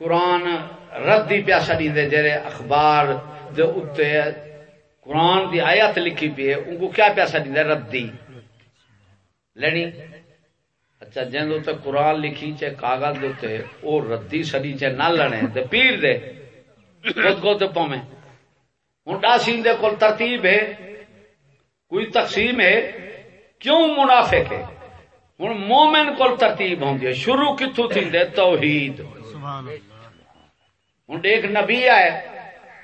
قرآن ردی پیا سڑی دے جڑے اخبار دے اتے قرآن دی آیت لکھی پی ہے ان کو کیا پیا سڑی دے ردی لینی اچھا جن دے قرآن لکھی چے کاغذ دے او ردی سڑی چے نہ لڑے تے پیر دے خود کو تے پویں ہن ڈاسین دے کول ترتیب ہے کوئی تقسیم ہے کیوں منافق ہے؟ ہوں مومن کو ترتیب ہوں شروع کتوں تھی؟ دے توحید۔ ہوں ایک نبی آئے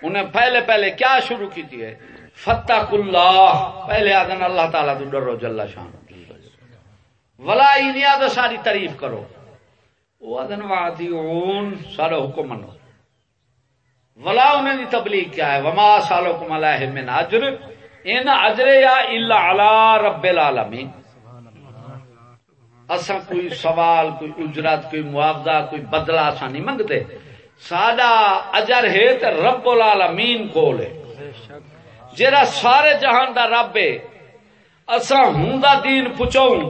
انہیں پہلے پہلے کیا شروع کی تھی ہے؟ فتح اللہ۔ پہلے آدن اللہ تعالیٰ تو ڈرو جلا شان۔ ولا انیا تو ساری تعریف کرو۔ وہ آدن وادی اون سارے حکم منو۔ ولا انہیں دی تبلیغ کیا ہے؟ وما سالو کم علیہ من اجر ان اجر یا الا علی رب العالمین۔ اسا کوئی سوال، کوئی اجرت، کوئی معاوضہ، کوئی بدلہ اسا نہیں منگتے۔ ساڈا اجر ہے تے رب العالمین کول ہے۔ جڑا سارے جہان دا رب ہے اسا ہوندا دین پچاؤں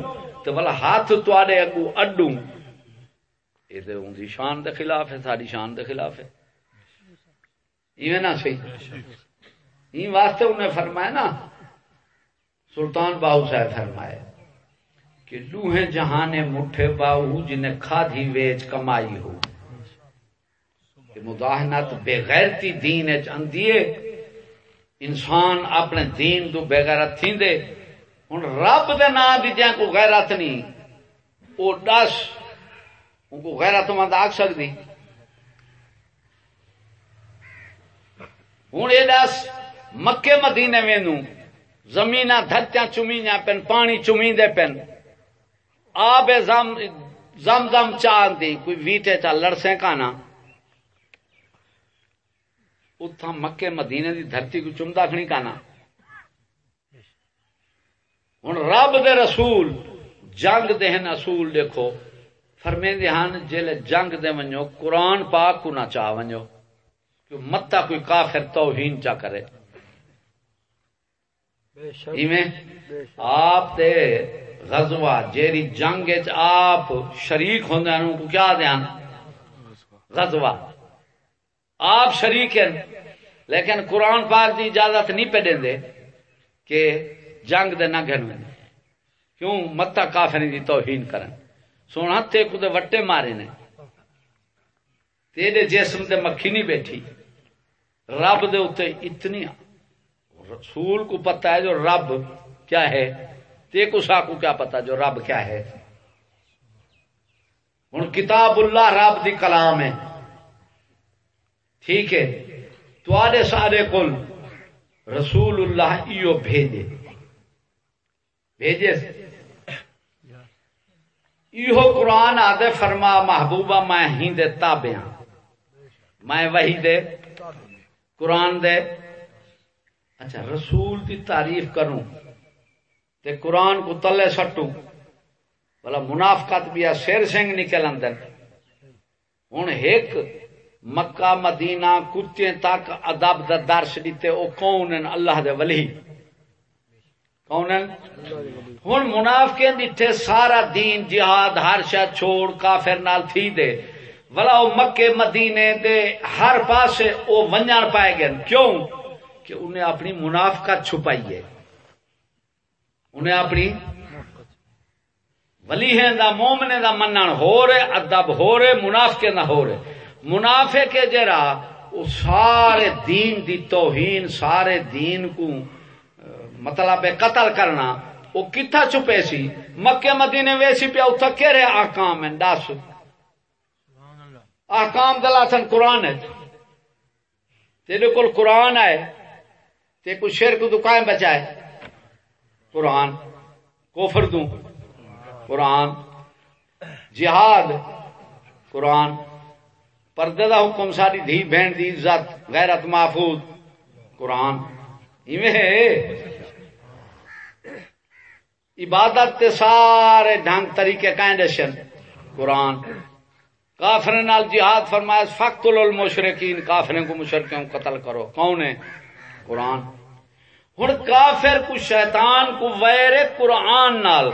تے بلا ہاتھ تواڈے اگو اڈوں۔ اے تے اون دی شان دے خلاف ہے ساری شان دے خلاف ہے۔ ایویں نہ صحیح این واسطے انہیں فرمایا نا، سلطان باہو صاحب فرمائے کہ لوہیں جہانے مٹھے باہو جنہیں کھادی ویچ کمائی ہو۔ کہ مداحنت بغیرتی دین اچ اندیے انسان اپنے دین تو بغیرت تھی دے۔ ہن رب دے نام دی جائیں کو غیرت نہیں، او دس ان کو غیرت مند آگ سکتی ہوں یہ دس مکے مدینے وینو زمین دھرتیاں چمیاں پن، پانی چمی دے پن۔ آب زم زم زم چاند دی، کوئی ویٹے چا لڑسیں کانا۔ اتھا مکے مدینے دی دھرتی کو چمدا کھنی کانا۔ ہن رب دے رسول، جنگ دے ہن اصول دیکھو۔ فرمے دے ہن جل جنگ دے ونجو، قرآن پاک کو نہ چاہ ونجو۔ کہ متا کوئی کافر توہین چا کرے۔ آپ تے غزوہ جیری جنگ آپ شریک ہوندے ان کو کیا دیاں غزوہ۔ آپ شریک ہیں لیکن قرآن پاک دی اجازت نہیں پہ دے کہ جنگ دے نہ گھن۔ کیوں؟ متا کافر دی توہین کرن۔ سونا تے کو دے وٹے مارے نے۔ تیرے جسم دے مکھی نہیں بیٹھی۔ رب دے اتنی رسول کو پتہ ہے جو رب کیا ہے تے کو کو کیا پتا جو رب کیا ہے۔ ہوں کتاب اللہ رب دی کلام ہے۔ ٹھیک ہے۔ تے سارے کول رسول اللہ ایو بھیجے۔ بھیجے۔ ایہو قرآن آدھے فرما، محبوبہ میں ہی دے تابعاں۔ میں وہی دے، قرآن دے۔ اچھا رسول دی تعریف کروں تے قرآن کو تلے سٹوں۔ بلا منافقت بھی سیر سنگ نکل اندر ہوں ایک مکہ، مدینہ، کتے تک ادب دا درس دیتے، او کون ہیں؟ اللہ دے ولی۔ کون ہیں؟ ہن منافقین دیتے، سارا دین، جہاد، ہر شے چھوڑ، کافر نال تھی دے۔ ولا او مکے مدینے دے ہر پاسے او ونجان پائے گئے۔ کیوں؟ کہ انہیں اپنی منافقت چھپائی ہے۔ انہیں اپنی ولی ہیں دا مومنے دا منن ہو رہے ادب ہو رہے منافقے نہ ہو رہے۔ منافع کے جرا وہ سارے دین دی توہین سارے دین کو مطلب قتل کرنا وہ کتھا چھپے سی؟ مکے مدینے ویسی پیا اتھا کہرے آکام ہیں؟ دس۔ آکام دلاتن قرآن ہے۔ تیرے کل قرآن ہے تے کچھ شیر کو دکائیں بچائے قرآن کوفر دوں قرآن، جہاد۔ قرآن پردے دا حکم ساری دھی، بہن دی عزت، غیرت محفوظ۔ قرآن عبادت تے سارے ڈھنگ طریقے کہیں دشن قرآن کافر نال جہاد فرمایا فقت المشرقین کافریں کو مشرقوں قتل کرو۔ کون ہے؟ قرآن۔ ہوں کافر کو شیطان کو ویر قرآن نال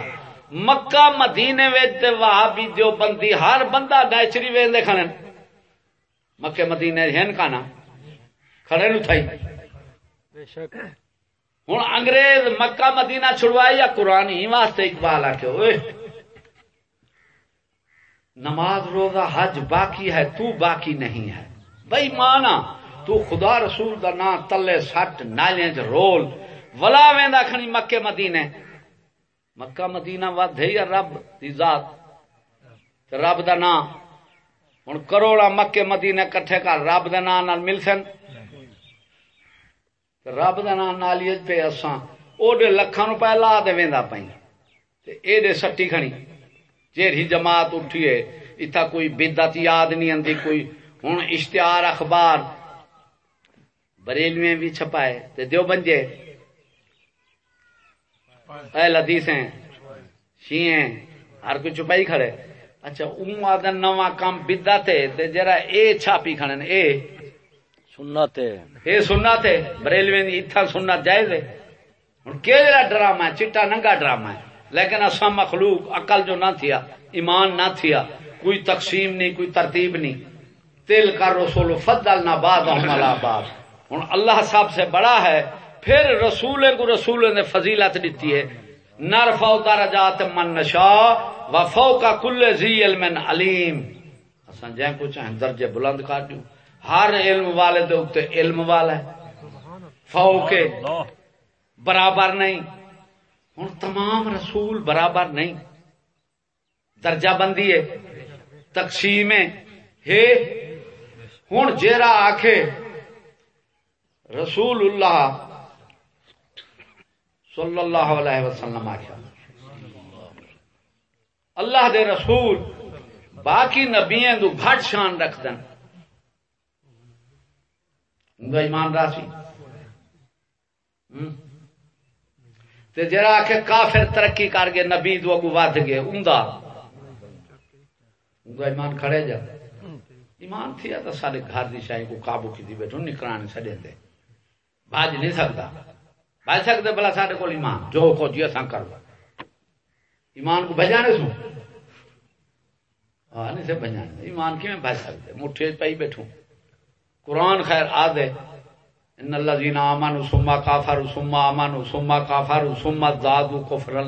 مکہ مدینے وچ وہابی جو بندی ہر بندہ نیچری ویندے کھڑے مکے مدینے ہن کا نا؟ کھڑے نو تھائی۔ ہوں انگریز مکہ مدینہ چھڑوائی یا قرآن ہی واسطے اقبال آ کے ہوئے نماز روزہ حج باقی ہے تو باقی نہیں ہے۔ بھائی مانا تو خدا رسول دا نا تلے سٹ نالے رول۔ ولا ویندا کھنی مکے مدینے مکہ مدینہ ود ہے یا رب دی ذات۔ رب دا نام۔ ہوں کروڑا مکے مدینے کٹھے کر رب دے نام مل سن۔ رب دے نام نال پہ اساں اوڈے لکھاں نو پہ لا دے ویندا پئی تے اے دے سٹی کھنی جیڑی جماعت اٹھی ہے اتھا کوئی بدعت یاد نہیں اندی کوئی ہن اشتہار اخبار۔ بریلویں بھی چھپائے تے دیو بنجے اہل حدیثیں شیعیں ہر کوئی چھپائی کھڑے۔ اچھا اون آدن نواں کام بدعت ہے تے جرا اے چھاپی کھڑن اے سنت ہے۔ اے سنت ہے بریلوی دی اتھا سنت جائز ہے۔ ہن کیڑا ڈرامہ ہے چٹا ننگا ڈرامہ ہے۔ لیکن اساں مخلوق عقل جو نہ تھیا ایمان نہ تھیا کوئی تقسیم نہیں کوئی ترتیب نہیں۔ تل کا رسول فضل نہ بعد علی بعد ہن اللہ صاحب سے بڑا ہے، پھر رسول کو رسول نے فضیلت دیتی ہے۔ نر نرفع درجات من نشا نشاء وفوق کل ذی علم علیم۔ اساں جے کو چاہیں درجے بلند کر دیو ہر علم والے دے اوتے علم والا ہے۔ فوق برابر نہیں۔ ہن تمام رسول برابر نہیں۔ درجہ بندی ہے، تقسیم ہے، ہن جیرا آکھے رسول اللہ صلی اللہ علیہ وسلم آخیا اللہ دے رسول باقی نبیاں تو گھٹ شان رکھ دن ایمان راسی تے جرا کے کافر ترقی کر گئے، نبی تو اگو ود گئے اوندا ایمان کھڑے جا. ایمان تھی تو سارے گھر دی شاہی کو قابو کی دی بیٹھو، نکرانے سڑے دے. باج نہیں سکتا باج سکتے بلا سارے کو ایمان جو کو جی اساں کر ایمان کو بجانے سو ہاں نہیں سے بجانے ایمان کی میں بج سکتے مٹھے پہ بیٹھوں قرآن خیر آدھے ان اللہ الذين امنوا ثم كفروا ثم امنوا ثم كفروا ثم زادوا كفرا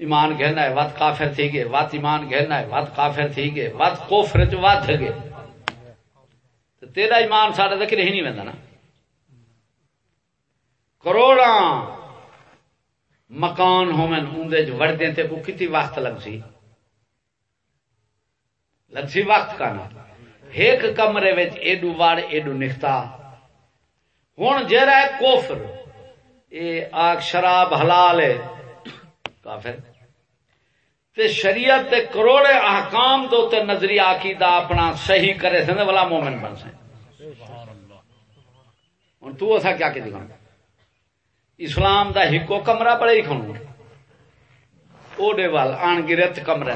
ایمان کہنا ہے وت کافر تھی گئے وت ایمان کہنا ہے وت کافر تھی گئے وت کفر چ ود گئے تیرا ایمان سارا ذکر ہی نہیں ویندا نا کروڑا مکان ہومن اندے جو وڑدے تے کو کتی وقت لگ سی لگ سی وقت کا نا ایک کمرے وچ ایڈو وڑ ایڈو نکتا۔ ہوں جہرا ہے کوفر یہ آگ شراب حلال ہے۔ کافر۔ تے شریعت تے کروڑے احکام دو تے نظری عقیدہ اپنا صحیح کرے سن والا مومن بن سیں ہوں تو ایسا کیا کہ دکھاؤں اسلام دا ہکو کمرہ بڑے ہی کھنوں اوڈے وال آن گرت کمرے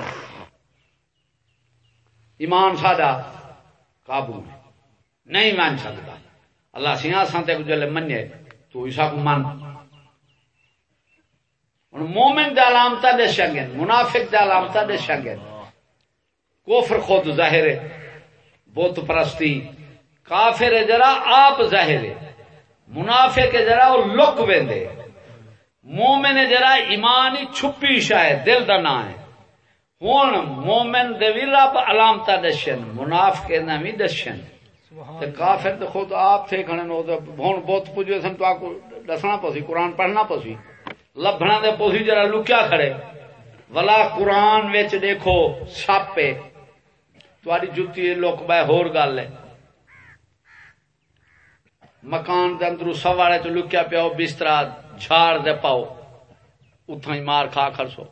ایمان ساڈا قابو نہیں مان سکتا۔ اللہ سیاں سانتے کو جلے منye تو عیسیٰ کو من۔ مومن دے علامتہ دے شنگن منافق دے علامتہ دے شنگن کوفر خود ظاہر ہے، بت پرستی۔ کافر جرا آپ ظاہر ہے۔ منافق جرا وہ لک ویندے۔ مومن جرا ایمان ہی چھپی شاید دل دا نہ ہے۔ ہوں مومن دے بھی رب علامتہ دشن منافق نہ بھی دشن۔ کافر تو خود آپ تھے کھڑے نو ہوں بہت پوجے سن تو آپ کو دسنا پوسی قرآن پڑھنا پوسی لبنا دے پوسی جرا لکیا کھڑے۔ ولا قرآن وچ دیکھو ساپے۔ تاری جتی لوک بہ ہور گل ہے۔ مکان دے اندرو سوارے تو لکیا پیاؤ بسترا جھاڑ دے پاؤ۔ اتھا ہی مار کھا کھڑ سو۔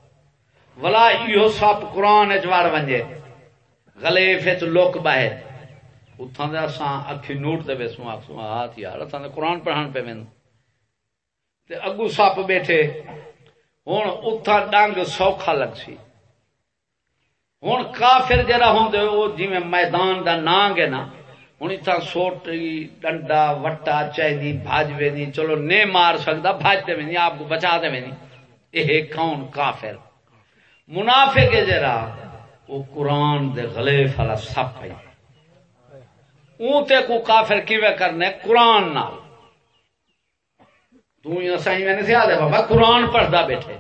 ولا ایو سپ قرآن اجوار ونجے۔ گلے فت لوک بہ اتھاں دے اساں اکھی نوٹ دے ویسوں آکسوں ہاتھ یار اتھاں دے قرآن پڑھان پہ وین تے اگو سپ بیٹھے۔ ہن اتھاں ڈنگ سوکھا لگ سی۔ ہن کافر جڑا ہوندے او جویں میدان دا نانگ ہے نا ہن اتھاں سوٹی ڈنڈا وٹا چاہیدی بھاج وینی چلو نے مار سکدا بھاج دے وینی آپ کو بچا دے وینی اے کون کافر منافق جڑا وہ قرآن دے غلیف والا سپ ہے اونتے کو کافر کیوے کرنے قرآن نال تو یہ صحیح میں نہیں سیاد ہے بابا قرآن پڑھدا بیٹھے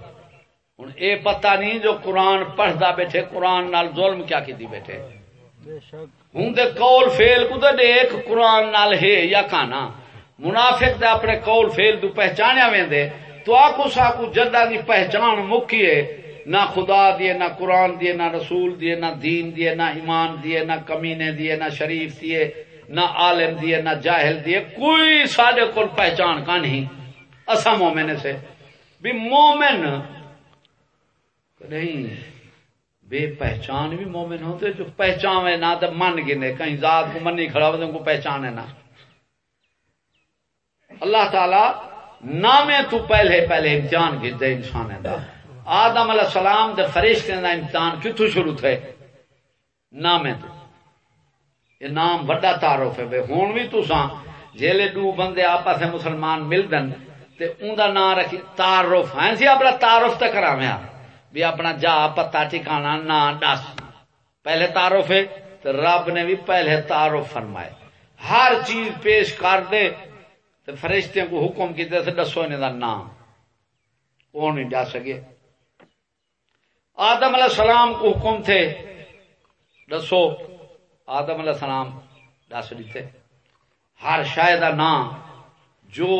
ہن اے پتہ نہیں جو قرآن پڑھدا بیٹھے قرآن نال ظلم کیا کیتی بیٹھے ہوں دے قول فیل کو دے ایک قرآن نال ہے یا کانا۔ منافق دے اپنے قول فیل تو پہچانیا ویندے تو آکو ساکو جدہ دی پہچان مکیے نہ خدا دیے نہ قرآن دیے نہ رسول دیے نہ دین دیے نہ ایمان دیے نہ کمینے دیے نہ شریف دیے نہ عالم دیے نہ جاہل دیے کوئی سارے کو پہچان کا نہیں۔ اصا مومن سے۔ بھی مومن نہیں۔ بے پہچان بھی مومن ہوتے جو پہچان ہے نہ تو من گنے، کہیں ذات کو من نہیں کھڑا ہوتے ان کو پہچان ہے نہ اللہ تعالی نامے تو پہلے پہلے امتحان کی دے انسان دا آدم علیہ السلام دے فرشتے کا امتحان کتوں شروع تھے؟ نامے تو۔ یہ نام وڈا تعارف ہے۔ ہوں بھی تسا جیلے دو بندے آپس میں مسلمان مل دن، تے اون دا نام رکھی، تعارف ہے سی اپنا تعارف تے کرا میں بھی اپنا جا پتا ٹھکانا نا دس پہلے تعارف ہے تو رب نے بھی پہلے تعارف فرمائے۔ ہر چیز پیش کر دے تو فرشتے کو حکم کیتے سے دسو انہیں دا نام۔ وہ نہیں جا سکے۔ آدم علیہ السلام کو حکم تھے دسو آدم علیہ السلام دس دیتے۔ ہر شاید نام جو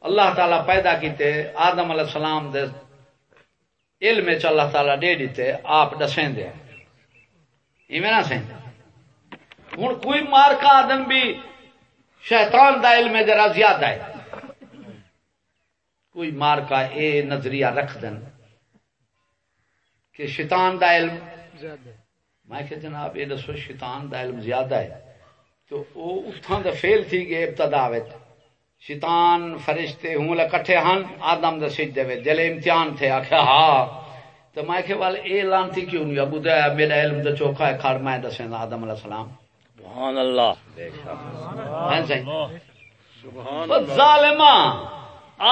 اللہ تعالی پیدا کیتے، آدم علیہ السلام دے علم چ اللہ تعالی دے دیتے، آپ دسیں دے۔ ایویں نہ سیں۔ ہوں کوئی مار کا آدم بھی شیطان دا علم ذرا زیادہ ہے۔ کوئی مار کا اے نظریہ رکھ دن کہ شیطان دا علم میں کہ جناب، یہ دسو، شیطان دا علم زیادہ ہے۔ تو وہ اتھاں دا فیل تھی گئے ابتدا وچ۔ شیطان فرشتے ہوں لکٹھے ہن آدم دا سجدے وچ جلے امتحان تھے آکھیا ہاں تو میں کہ وال اے لانتی کیوں نہیں؟ ابو دے میرا علم دا چوکھا ہے کھڑ میں دسیں آدم علیہ السلام۔ سبحان اللہ۔ ہیں صحیح سبحان ظالما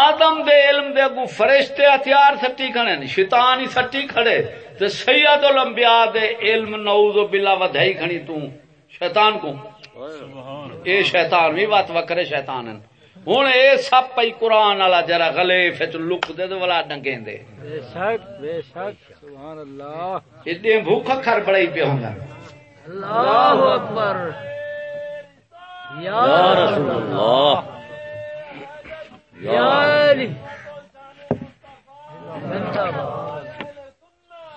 آدم دے علم دے اگو فرشتے ہتھیار سٹی کھڑے نہیں شیطان ہی سٹی کھڑے۔ تے سید الانبیاء دے علم نعوذ باللہ ودھائی کھڑی تو شیطان کو۔ اے شیطان بھی بات وکرے شیطان ہیں ہوں اے سب پئی قرآن والا جرا گلے لک دے تو والا ڈنگیں دے بے شک بے شک سبحان اللہ ایڈے بھوکا کھر بڑائی پہ ہوں اللہ اکبر یا رسول اللہ یا علی زندہ باد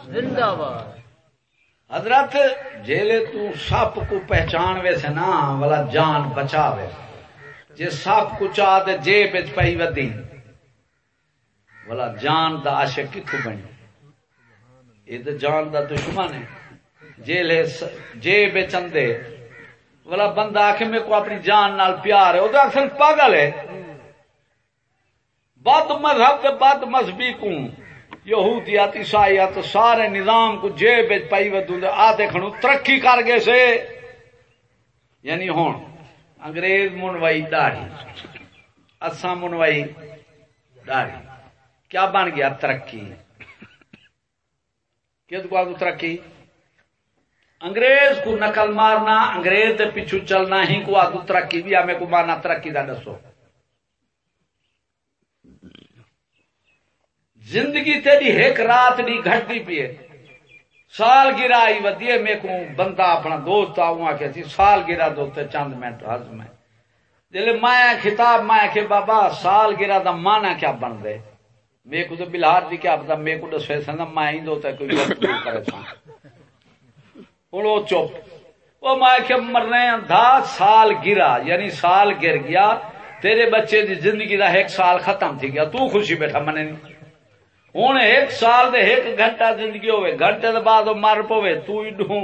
زندہ باد حضرت جیلے تو سپ کو پہچان وے سے نا والا جان بچا وے جے سپ کو چاہ دے جیب وچ پئی ودی والا جان دا عاشق کتھوں بنی؟ یہ تو جان دا دشمن ہے۔ جیلے جیب وچ اندے والا بندہ آخ میں کو اپنی جان نال پیار ہے۔ وہ تو اکثر پاگل ہے۔ بد مذہب تے بد مذہبی کو یہودیات عیسائیت، سارے نظام کو جیب پائی ودو آ دیکھنو، ترقی کر گئے سے۔ یعنی ہون۔ انگریز منوائی داڑھی اساں منوائی داڑھی کیا بن گیا ترقی کیا تو ترقی انگریز کو نقل مارنا انگریز دے پیچھو چلنا ہی کو آدھو ترقی بھی ہمیں کو مارنا ترقی دا دسو زندگی تیری ایک رات نہیں گھٹتی پیے سال گرا آئی ودیے میں کو بندہ اپنا دوست آؤں آ کے سال گرا دوتے چند منٹ ہز میں۔ جلے مایا خطاب مایا کہ بابا سال گرا دا مانا کیا بن دے؟ میں کو تو بلہار دی کیا پتا میں کو دسے سن، میں ہی دوتا کوئی گفتگو کرے سا ہوں وہ چپ۔ وہ مایا کہ مرنے دا سال گرا یعنی سال گر گیا، تیرے بچے دی زندگی دا ایک سال ختم تھی گیا، تو خوشی بیٹھا، منے نہیں۔ ہوں ایک سال دے ایک گھنٹہ زندگی ہوئے گھنٹے دے بعد مر پوے تو ایڈو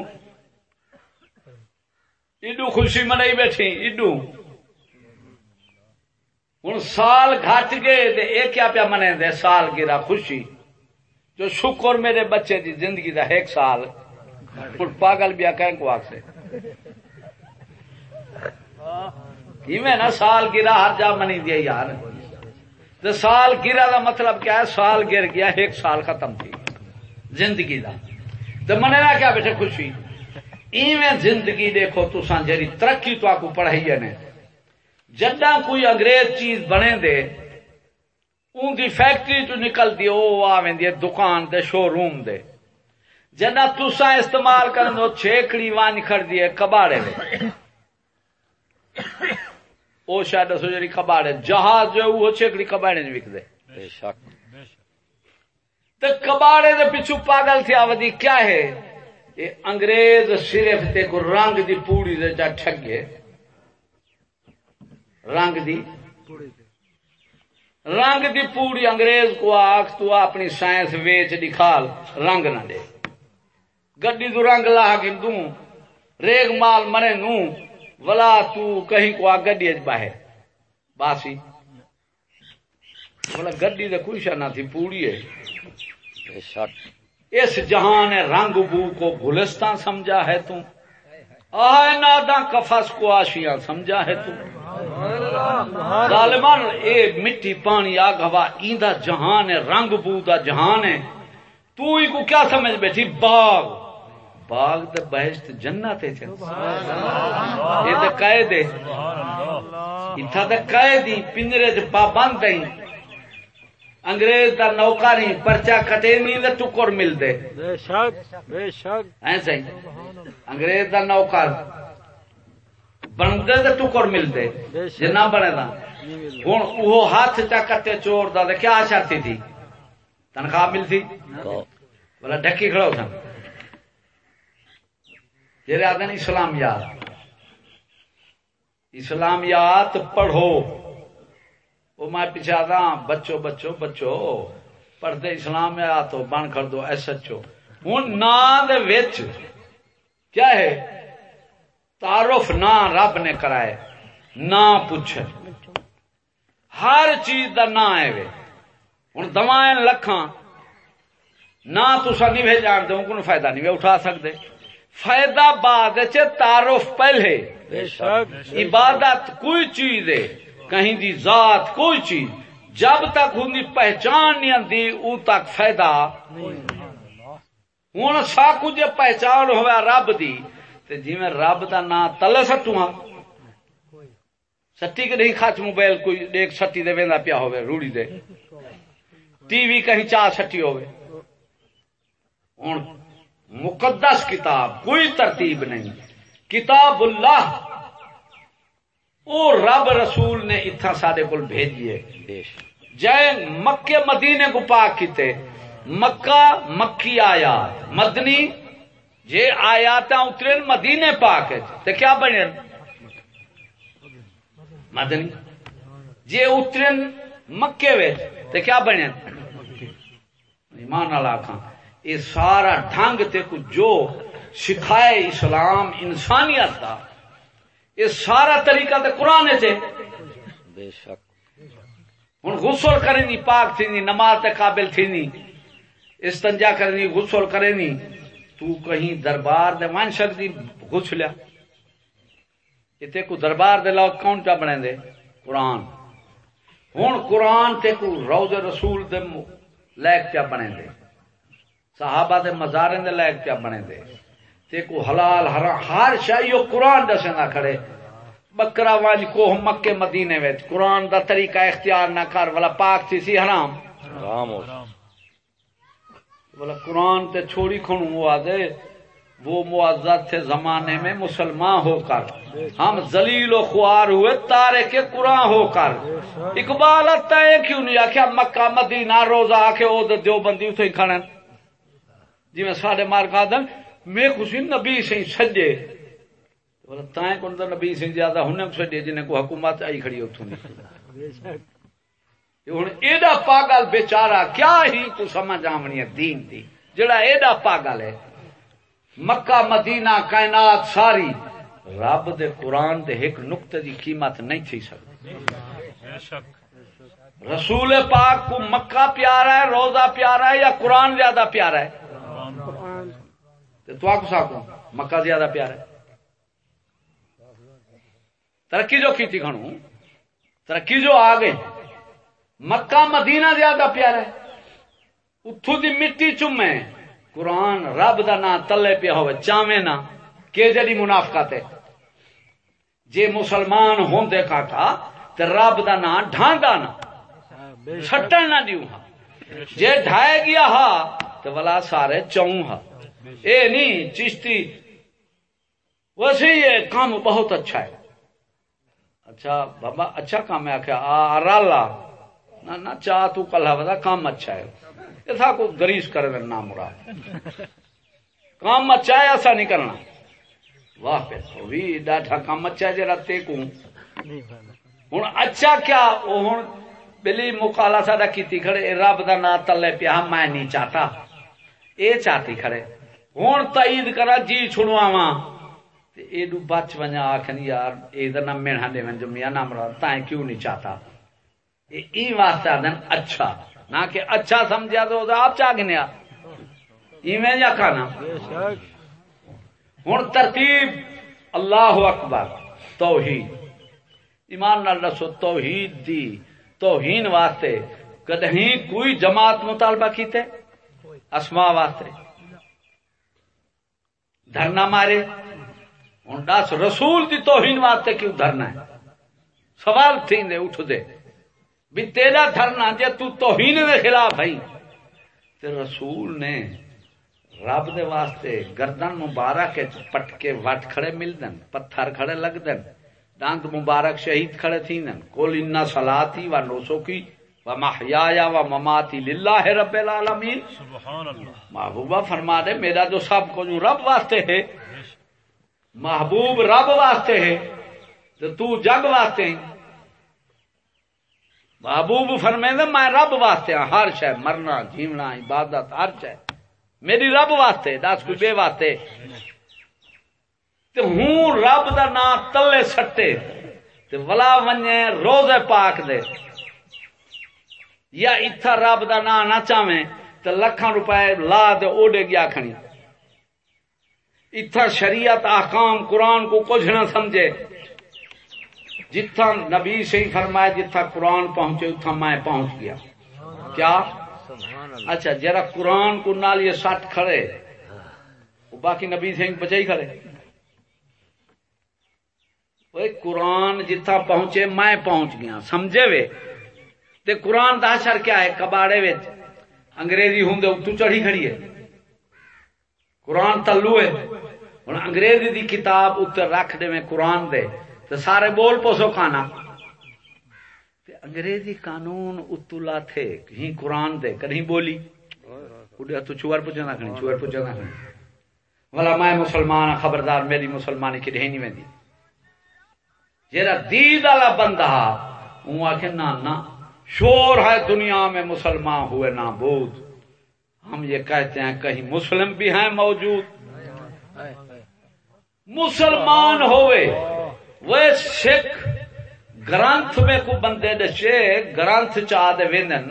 ایڈو خوشی منائی بیٹھی ایڈو ہوں سال گھٹ گئے دے ایک کیا پیا منے دے سال گرا خوشی جو شکر میرے بچے دی زندگی دا ایک سال پاگل بیا کہیں کو آخ سے نا سال گرا ہر جا منی دیا یار تو سال گرا دا مطلب کیا ہے؟ سال گر گیا، ایک سال ختم تھی۔ زندگی دا۔ تو من کیا بیٹھے خوشی؟ ایویں زندگی دیکھو تو جی ترقی تو آپ پڑھائی نے۔ جڈا کوئی انگریز چیز بنے دے ان دی فیکٹری تو نکلتی وہ آ دکان دے، شو روم دے۔ جنا تسا استعمال کرو چھیکڑی وان کھڑ دیے کباڑے میں وہ شاید دسو جی کباڑے جہاز جو وہ چھیکڑی کباڑے نہیں وکدے بے شک کباڑے دے پیچھو پاگل تھی آودی کیا ہے؟ یہ انگریز صرف تے کو رنگ دی پوڑی دے جا ٹھگے۔ رنگ دی رنگ دی پوڑی انگریز کو آخ تو اپنی سائنس ویچ دکھال رنگ نہ دے۔ گڈی تو رنگ لا کے دوں ریگ مال مرے نوں۔ ولا تو کہیں کو گڈی باہر. باسی. بولا گڈی تو کوئی شا نہ تھی پوڑی ہے. اس جہان رنگ بو کو گلستان سمجھا ہے تم آئے نادا کفس کو آشیاں سمجھا ہے تم ظالمان اے مٹی پانی آگ ہوا ایندا جہان ہے رنگ بو دا جہان ہے. تو ہی کو کیا سمجھ بیٹھی؟ باغ. باغ دے بہشت جنت ہے یہ تے قید ہے۔ اتھا تے قید ہی پنجرے تے پابند ہیں انگریز دا نوکر ہی پرچا کٹے نہیں تے ٹکر مل دے۔ بے شک بے شک۔ ایسے ہی انگریز دا نوکر بندے تے ٹکر مل دے۔ جے نہ بنے دا۔ ہن وہ ہاتھ چا کٹے چور دا تے کیا شرطی تھی؟ تنخواہ ملتی؟ بولا ڈھکی کھڑا تھا جی آدھے اسلامیات اسلامیات پڑھو۔ وہ میں پیچھے آدھا ہاں، بچو بچو بچو، پڑھتے اسلامیات ہو بن کر دو ایس ایچ او۔ ہوں نام کیا ہے؟ تعارف نہ رب نے کرائے نہ پوچھے۔ ہر چیز کا نہ ہے ہوں دوائیں لکھاں نہ تسا نہیں بھی جانتے کو فائدہ نہیں اٹھا سکتے فائدہ بعد تعارف پہلے۔ بے شک عبادت کوئی چیز ہے کہیں دی ذات کوئی چیز۔ جب تک کی پہچان نہیں آتی او تک فائدہ ہوں ساکو جی پہچان ہوا رب دی تے جی میں رب دا نام تلے سٹو ہاں۔ سٹی کے نہیں خچ موبائل کوئی ایک سٹی دے ویندا پیا ہوے روڑی دے۔ ٹی وی کہیں چار سٹی ہوے ہوں مقدس کتاب، کوئی ترتیب نہیں۔ کتاب اللہ۔ او رب رسول نے اتنا سارے کول بھیجیے۔ جے مکے مدینے کو پاک کیتے، مکہ مکی آیات۔ مدنی، جے آیات اترے مدینے پاک ہے۔ تے کیا بنے مدنی۔ جے اترے مکے وچ، تے کیا بنے ایمان اللہ کھاں یہ سارا ڈھنگ تے کو جو سکھائے اسلام انسانیت دا یہ سارا طریقہ تے قرآن سے بے شک۔ ہوں غسل کرے نی پاک تھی نی نماز تے قابل تھی نی استنجا کرے نی غسل کرے نی تو کہیں دربار دے ون سکتی غسلیا۔ اتنے کو دربار دے لوگ کون چا بنے دے قرآن۔ ہوں قرآن تے کو روز رسول دے لائق پیا بنے دے۔ صحابہ دے مزارے دے لائق پیا بنے دے؟ تے کو حلال حرام ہر شاہی قرآن دسنا کھڑے۔ بکرا وانج کو مکے مدینے وچ۔ قرآن دا طریقہ اختیار نہ کر والا پاک تھی سی حرام۔ رام ہو۔ بولا قرآن تے چھوڑی کھنو وہ آدھے۔ وہ معزز تھے زمانے میں مسلمان ہو کر۔ ہم ذلیل و خوار ہوئے تارے کے قرآن ہو کر۔ اقبال تے کیوں نہیں آخیا مکہ مدینہ روزہ آکھے او دے دیو بندی اتھے ہی کھڑن جی میں ساڑھے مار کا دن میں خوشی نبی سے سجے۔ تائیں کون دا نبی سے زیادہ ہن سجے، جنہیں کو حکومت آئی کھڑی اتھوں ہوں ایڈا پاگل بیچارا کیا ہی تو سمجھ آمنی ہے دین دی؟ جڑا ایڈا پاگل ہے۔ مکہ، مدینہ، کائنات، ساری۔ رب دے قرآن دے ایک نقطے دی قیمت نہیں تھی سکتی۔ رسول پاک کو مکہ پیارا ہے، روزہ پیارا ہے یا قرآن زیادہ پیارا ہے؟ تو آکو ساکو مکہ زیادہ پیارا ہے۔ ترقی جو کی تھی گھنو ترقی جو آ گئے مکہ مدینہ زیادہ پیارا ہے۔ اتو دی مٹی چومے۔ قرآن رب دا نا تلے پیا ہوئے چاویں نہ کہ جڑی منافقت ہے۔ جے مسلمان ہوندے کاکا تے رب دا نا ڈھانڈا نہ سٹن نہ دیو ہا جے ڈھائے گیا ہا تے ولا سارے چوں ہا۔ اے نہیں چشتی۔ ویسے یہ کام بہت اچھا ہے۔ اچھا بابا اچھا کام ہے۔ آخیا آ رالا نہ نہ چاہ تو کل بتا کام اچھا ہے۔ یہ تھا کو گریش کر دے نام مراد۔ کام اچھا ہے ایسا نہیں کرنا۔ واہ پہ تو بھی ڈاٹا کام اچھا ہے جرا تے کو۔ ہوں اچھا کیا؟ وہ ہوں بلی مکالا ساڈا کیتی کھڑے رب دا نا تلے پیا میں نہیں چاہتا۔ اے چاہتی کھڑے ہوں تائید کرا جی چھڑواواں تے ایڈو بچ ونجا آخن یار اے دا نام میڑا دے ون جو میاں تائیں کیوں نہیں چاہتا اے ای واسطہ اچھا نہ کہ اچھا سمجھا تو او دا آپ چاہ ایویں یا کھانا ہوں ترتیب اللہ اکبر توحید ایمان نال دسو توحید دی توہین واسطے کدہیں کوئی جماعت مطالبہ کیتے اسما واسطے۔ دھرنا مارے۔ ہوں دس رسول دی توہین واسطے کیوں دھرنا ہے؟ سوال تھی دے اٹھ دے۔ بھی تیرا دھرنا جے تو توہین دے خلاف ہے۔ تے رسول نے رب دے واسطے گردن مبارک پٹکے وٹ کھڑے ملدن پتھر کھڑے لگدن دانت مبارک شہید کھڑے تھیندن کول ان صلاتی و نسکی و محیایا و مماتی للہ رب العالمین۔ سبحان اللہ محبوبہ فرما دے میرا جو سب کو جو رب واسطے ہے محبوب رب واسطے ہے تو تو جگ واسطے ہے محبوب فرمے دے میں رب واسطے ہاں ہر شے مرنا جیونا عبادت ہر شے۔ میری رب واسطے دس کوئی بے واسطے۔ تے ہوں رب دا نام تلے سٹے۔ تے ولا ونجے روزے پاک دے۔ یا اتھا رب دا نام نہ چاویں تے لکھاں روپے لا دے اوڈے گیا کھنی اتھا شریعت احکام قرآن کو کچھ نہ سمجھے۔ جتھا نبی سے ہی فرمایا جتھا قرآن پہنچے اتھا میں پہنچ گیا۔ کیا؟ اچھا جرا قرآن کو نال یہ سٹ کھڑے۔ وہ باقی نبی سے بچے ہی کھڑے۔ قرآن جتھا پہنچے میں پہنچ گیا۔ سمجھے وے؟ تے قرآن دا اثر کیا ہے؟ کباڑے وچ۔ انگریزی ہوں دے اتو چڑھی کھڑی ہے۔ قرآن تلو ہے۔ ہوں انگریزی دی کتاب اتر رکھ دے میں قرآن دے۔ تو سارے بول پوسو کھانا۔ تے انگریزی قانون اتلا تھے۔ کہیں قرآن دے، کہیں بولی۔ اڈیا تو چوار پوچھا نہ کھنی چوار پوچھا نہ کھنی والا میں مسلمان ہاں، خبردار، میری مسلمانی کی رہی نہیں ویندی جیرا دید والا بندہ وہ آخ نہ نہ شور ہے دنیا میں مسلمان ہوئے نہ بود ہم یہ کہتے ہیں کہیں مسلم بھی ہیں موجود۔ مسلمان ہوئے۔ وہ سکھ گرنتھ میں کو بندے دشے گرنتھ چاہ دے ویندن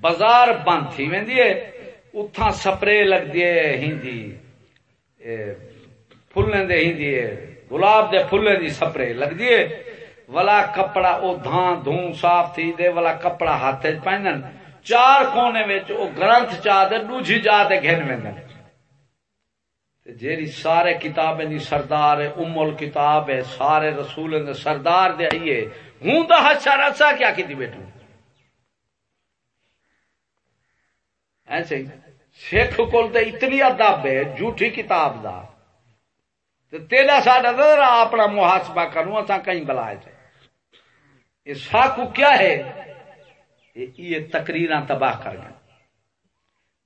بازار بند تھی ویندی ہے۔ اتھا سپرے لگ دیے ہندی۔ پھلنے دے ہندی گلاب دے پھلنے دی سپرے لگ دیے ولا کپڑا، او دھان دھون صاف تھی دے، ولا کپڑا ہاتھ پہنن۔ چار کونے وچ او گرنتھ چاہ دے، دوجھی جا تے گھن ویندن جیری سارے کتابیں دی سردار ہے، ام الکتاب ہے، سارے رسول دے سردار دے آئیے ہوں دا ہچا رسا کیا کیتی بیٹھوں ایسے ہی سکھ کول تے اتنی ادب ہے جھوٹی کتاب دا۔ تے تیرا ساڈا ذرا اپنا محاسبہ کروں، اساں کہیں بلائے تھے۔ یہ ساکو کیا ہے؟ یہ تقریراں تباہ کر گئے۔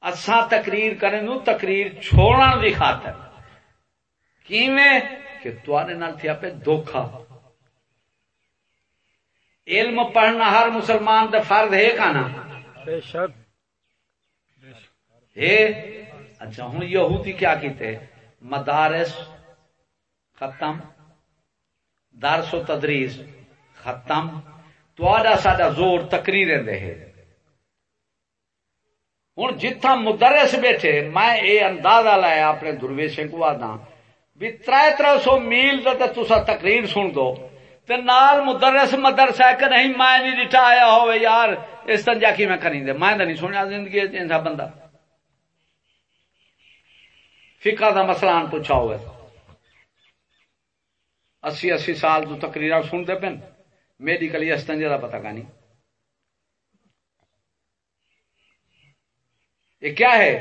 اساں تقریر کریں نو تقریر چھوڑن دی خاطر۔ کیویں؟ کہ تواڈے نال تھیا پہ دھوکا علم پڑھنا ہر مسلمان دا فرض ہے کانا بے شک۔ ہے؟ اچھا ہوں یہودی کیا کیتے مدارس ختم درس و تدریس۔ ختم۔ تواڈا ساڈا زور تقریریں دے ہے۔ ہوں جتھا مدرس بیٹھے، میں یہ اندازہ لایا اپنے درویشے کو آدھا بھی تر تر سو میل تسا تقریر سن دو۔ تے نال مدرس مدرسہ ہے کہ نہیں، میں نہیں ڈٹا آیا ہوئے یار۔ اس تنجا کی میں کریں دے۔ میں نہیں سنیا زندگی ایسا بندہ۔ فقہ دا مسئلہ آن پوچھا ہوئے۔ اسی اسی سال تو تقریر سنتے پن میڈیکل استنجا کا پتا کا نہیں یہ کیا ہے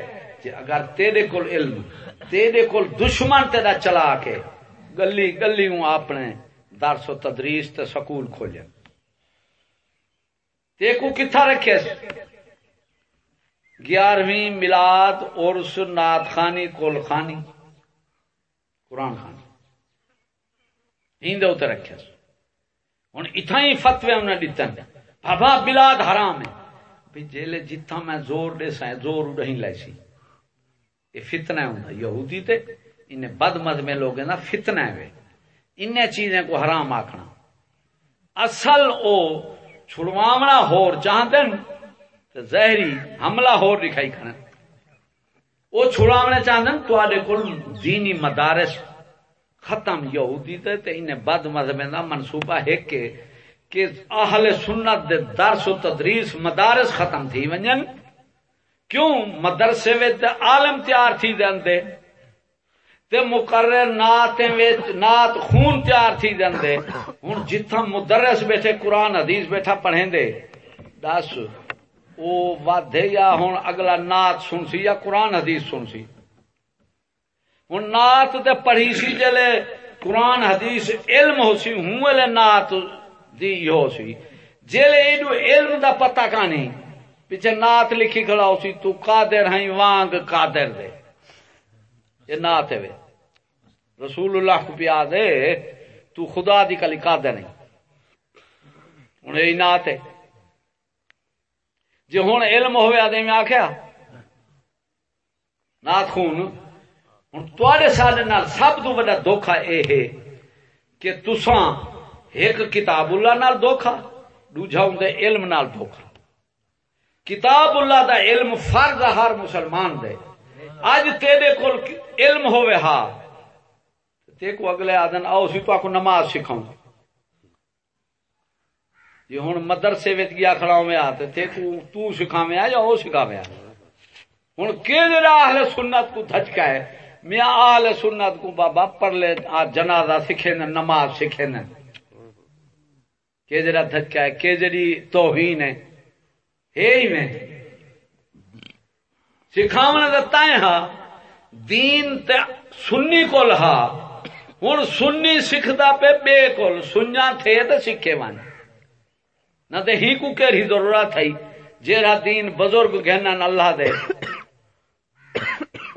کہ اگر تیرے کول علم تیرے کول دشمن تیرا چلا کے گلی گلی ہوں اپنے درس و تدریس تے سکول کھولے تے کو کتھا رکھے گیارہویں ملاد عرس نات خانی کول خانی قرآن خانی ہندے اتنے رکھے ہوں اتنا ہی فتوے انہیں دیتے بابا بلاد حرام ہے۔ جیلے جتھا میں زور دے سائیں زور نہیں لے سی۔ یہ فتنہ ہوں یہودی تے۔ انہیں بد مد میں لوگ نا، فتنہ ہے ان چیزیں کو حرام آکھنا۔ اصل او چھڑواونا ہور چاہتے تو زہری حملہ ہور دکھائی کھانا وہ چھڑاونے چاہتے تو آدھے کل دینی مدارس ختم یہودی تے تے انہیں بد مذہب دا منصوبہ ہے کہ کہ اہل سنت دے درس و تدریس مدارس ختم تھی ونجن۔ کیوں؟ مدرسے وچ عالم تیار تھی دندے تے مقرر نعت وچ نعت خون تیار تھی دندے ہن جتھا مدرس بیٹھے قرآن، حدیث بیٹھا پڑھیں دے دس، او ودے یا ہن اگلا نعت سن سی یا قرآن، حدیث سن سی ہن نعت تے پڑھی سی جلے قرآن حدیث علم ہو سی، ہوں ویلے نعت دی یو سی۔ جیلے ایڈو علم دا پتہ کانی پیچھے نات لکھی کھڑا ہو سی، تو قادر ہیں، وانگ قادر دے۔ یہ نات ہے رسول اللہ کو پیا دے، تو خدا دی کلی قادر نہیں انہیں یہ نات ہے۔ جی ہوں علم ہوئے آدھے میں آخیا نات خون۔ ہوں تے سارے سب تو بڑا دھوکھا یہ ہے کہ تساں ایک کتاب اللہ نال دھوکھا دوجا ہوں علم نال دھوکھا کتاب اللہ دا علم فرض ہر مسلمان دے۔ اج تیرے کول علم ہوے ہا، تے کو اگلے آدن آؤ سی تو کو نماز سکھاؤں۔ جی ہوں مدرسے وچ گیا کھڑا ہوں آ تے کو تو سکھاویں یا او سکھاویں ہوں کہ جڑا اہل سنت کو دھچکا ہے؟ میاں اہل سنت کو بابا پڑھ لے جنازہ سکھے نہ نماز سکھے نہ کہ جڑا دھچکا ہے کہ جڑی توہین ہے۔ ہی میں۔ سکھاون دا تائیں ہا دین تے سنی کول ہا ہن سنی سکھدا پہ بے کول، سنیا تھے تے سکھے ون۔ نہ تے ہی کو کہری ضرورت ہے۔ جیڑا دین بزرگ گہنا اللہ دے۔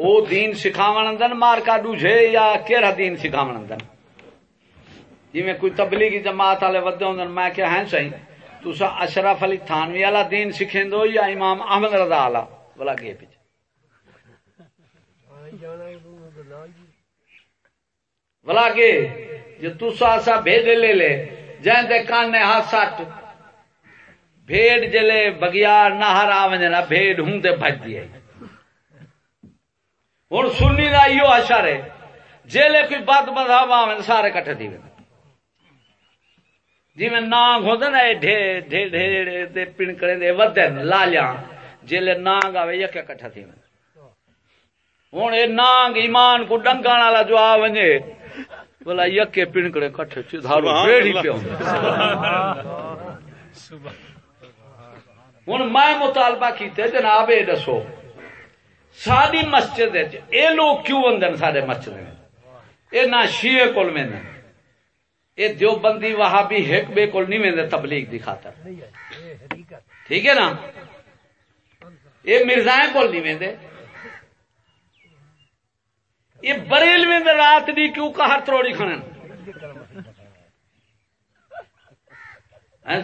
او دین سکھاون اندن مار کا ڈوجے یا کیڑا دین سکھاون اندن جی میں کوئی تبلیغی جماعت والے ودے ہوندن، میں کہ ہیں صحیح تسا اشرف علی تھانوی والا دین سکھیں دو یا امام احمد رضا والا؟ بلا گئے پیچھے۔ بلا گئے۔ جو تسا سا بھیجے لے لے جائیں دے کان نے ہاتھ سٹ بھیڑ جلے بگیار نہ نہر آونجنا بھیڑ ہوں دے بھج دیئے۔ ہوں سنی کا ایو اشر ہے جیلے کوئی بد مذہب آوے سارے کٹھے تھی جی میں نانگ ہوتا نا ڈھیر ڈھیر پنکڑے دے ودن لالیا جیلے نانگ آوے یک کٹھا تھی ہوں یہ نانگ ایمان کو ڈنگان والا جو آ ونجے بولا یکے پنکڑے کٹھے چدھارو بیڑی پہ ہوں میں مطالبہ کیتے جناب یہ دسو۔ ساری مسجد یہ لوگ کیوں آدھے سارے مسجد میں؟ یہ نہ شیے کول میں یہ دیو بندی وہاں بھی بے کول نہیں میں تبلیغ دی خاطر۔ ٹھیک ہے نا؟ یہ مرزائیں کول نہیں میں یہ بریل میں رات دی کیوں کہ تروڑی کھڑن